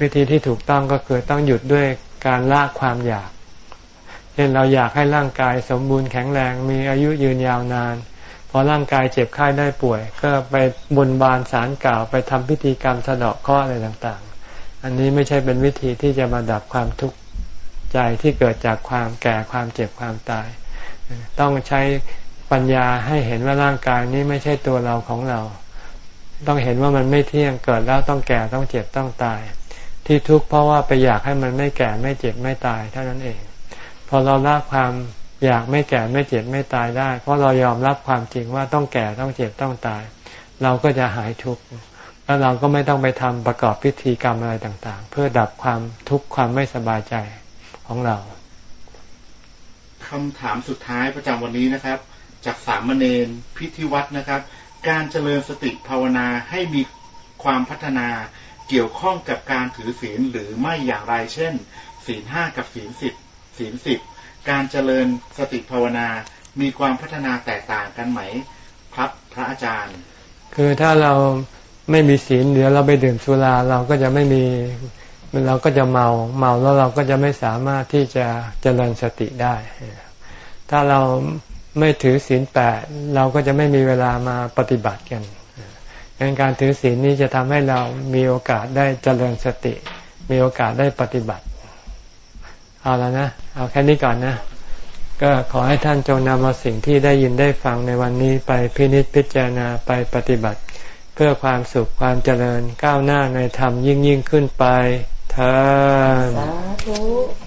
วิธีที่ถูกต้องก็คือต้องหยุดด้วยการละความอยาก เช่นเราอยากให้ร่างกายสมบูรณ์แข็งแรงมีอายุยืนยาวนาน พอร่างกายเจ็บไข้ได้ป่วย ก็ไปบนบานสารกล่าวไปทำพิธีกรรมสะเดาะข้ออะไรต่างๆ อันนี้ไม่ใช่เป็นวิธีที่จะมาดับความทุกข์ใจที่เกิดจากความแก่ความเจ็บความตาย ต้องใช้ปัญญาให้เห็นว่าร่างกายนี้ไม่ใช่ตัวเราของเรา ต้องเห็นว่ามันไม่เที่ยงเกิดแล้วต้องแก่ต้องเจ็บต้องตาย ที่ทุกข์เพราะว่าไปอยากให้มันไม่แก่ไม่เจ็บไม่ตายเท่านั้นเอง พอเราละความ อยากไม่แก่ไม่เจ็บไม่ตายได้ เพราะเรายอมรับความจริงว่าต้องแก่ต้องเจ็บต้องตาย เราก็จะหายทุกข์แล้วเราก็ไม่ต้องไปทำประกอบพิธีกรรมอะไรต่างๆ เพื่อดับความทุกข์ความไม่สบายใจของเราคำถามสุดท้ายประจำวันนี้นะครับ จากสามเณรพิธีวัตรนะครับ การเจริญสติภาวนาให้มีความพัฒนาเกี่ยวข้องกับการถือศีลหรือไม่อย่างไร เช่น ศีลห้ากับศีลสิบศีลสิบ การเจริญสติภาวนามีความพัฒนาแตกต่างกันไหมครับพระอาจารย์ คือถ้าเราไม่มีศีลเดี๋ยวเราไปดื่มสุราเราก็จะไม่มีเราก็จะเมาเมาแล้วเราก็จะไม่สามารถที่จะเจริญสติได้ ถ้าเราไม่ถือศีลแปดเราก็จะไม่มีเวลามาปฏิบัติกันดังการถือศีลนี้จะทำให้เรามีโอกาสได้เจริญสติ มีโอกาสได้ปฏิบัติ เอาแล้วนะ เอาแค่นี้ก่อนนะ ก็ขอให้ท่านจงนำเอาสิ่งที่ได้ยินได้ฟังในวันนี้ไปพินิจพิจารณาไปปฏิบัติ เพื่อความสุขความเจริญก้าวหน้าในธรรมยิ่งยิ่งขึ้นไปเธอสาธุ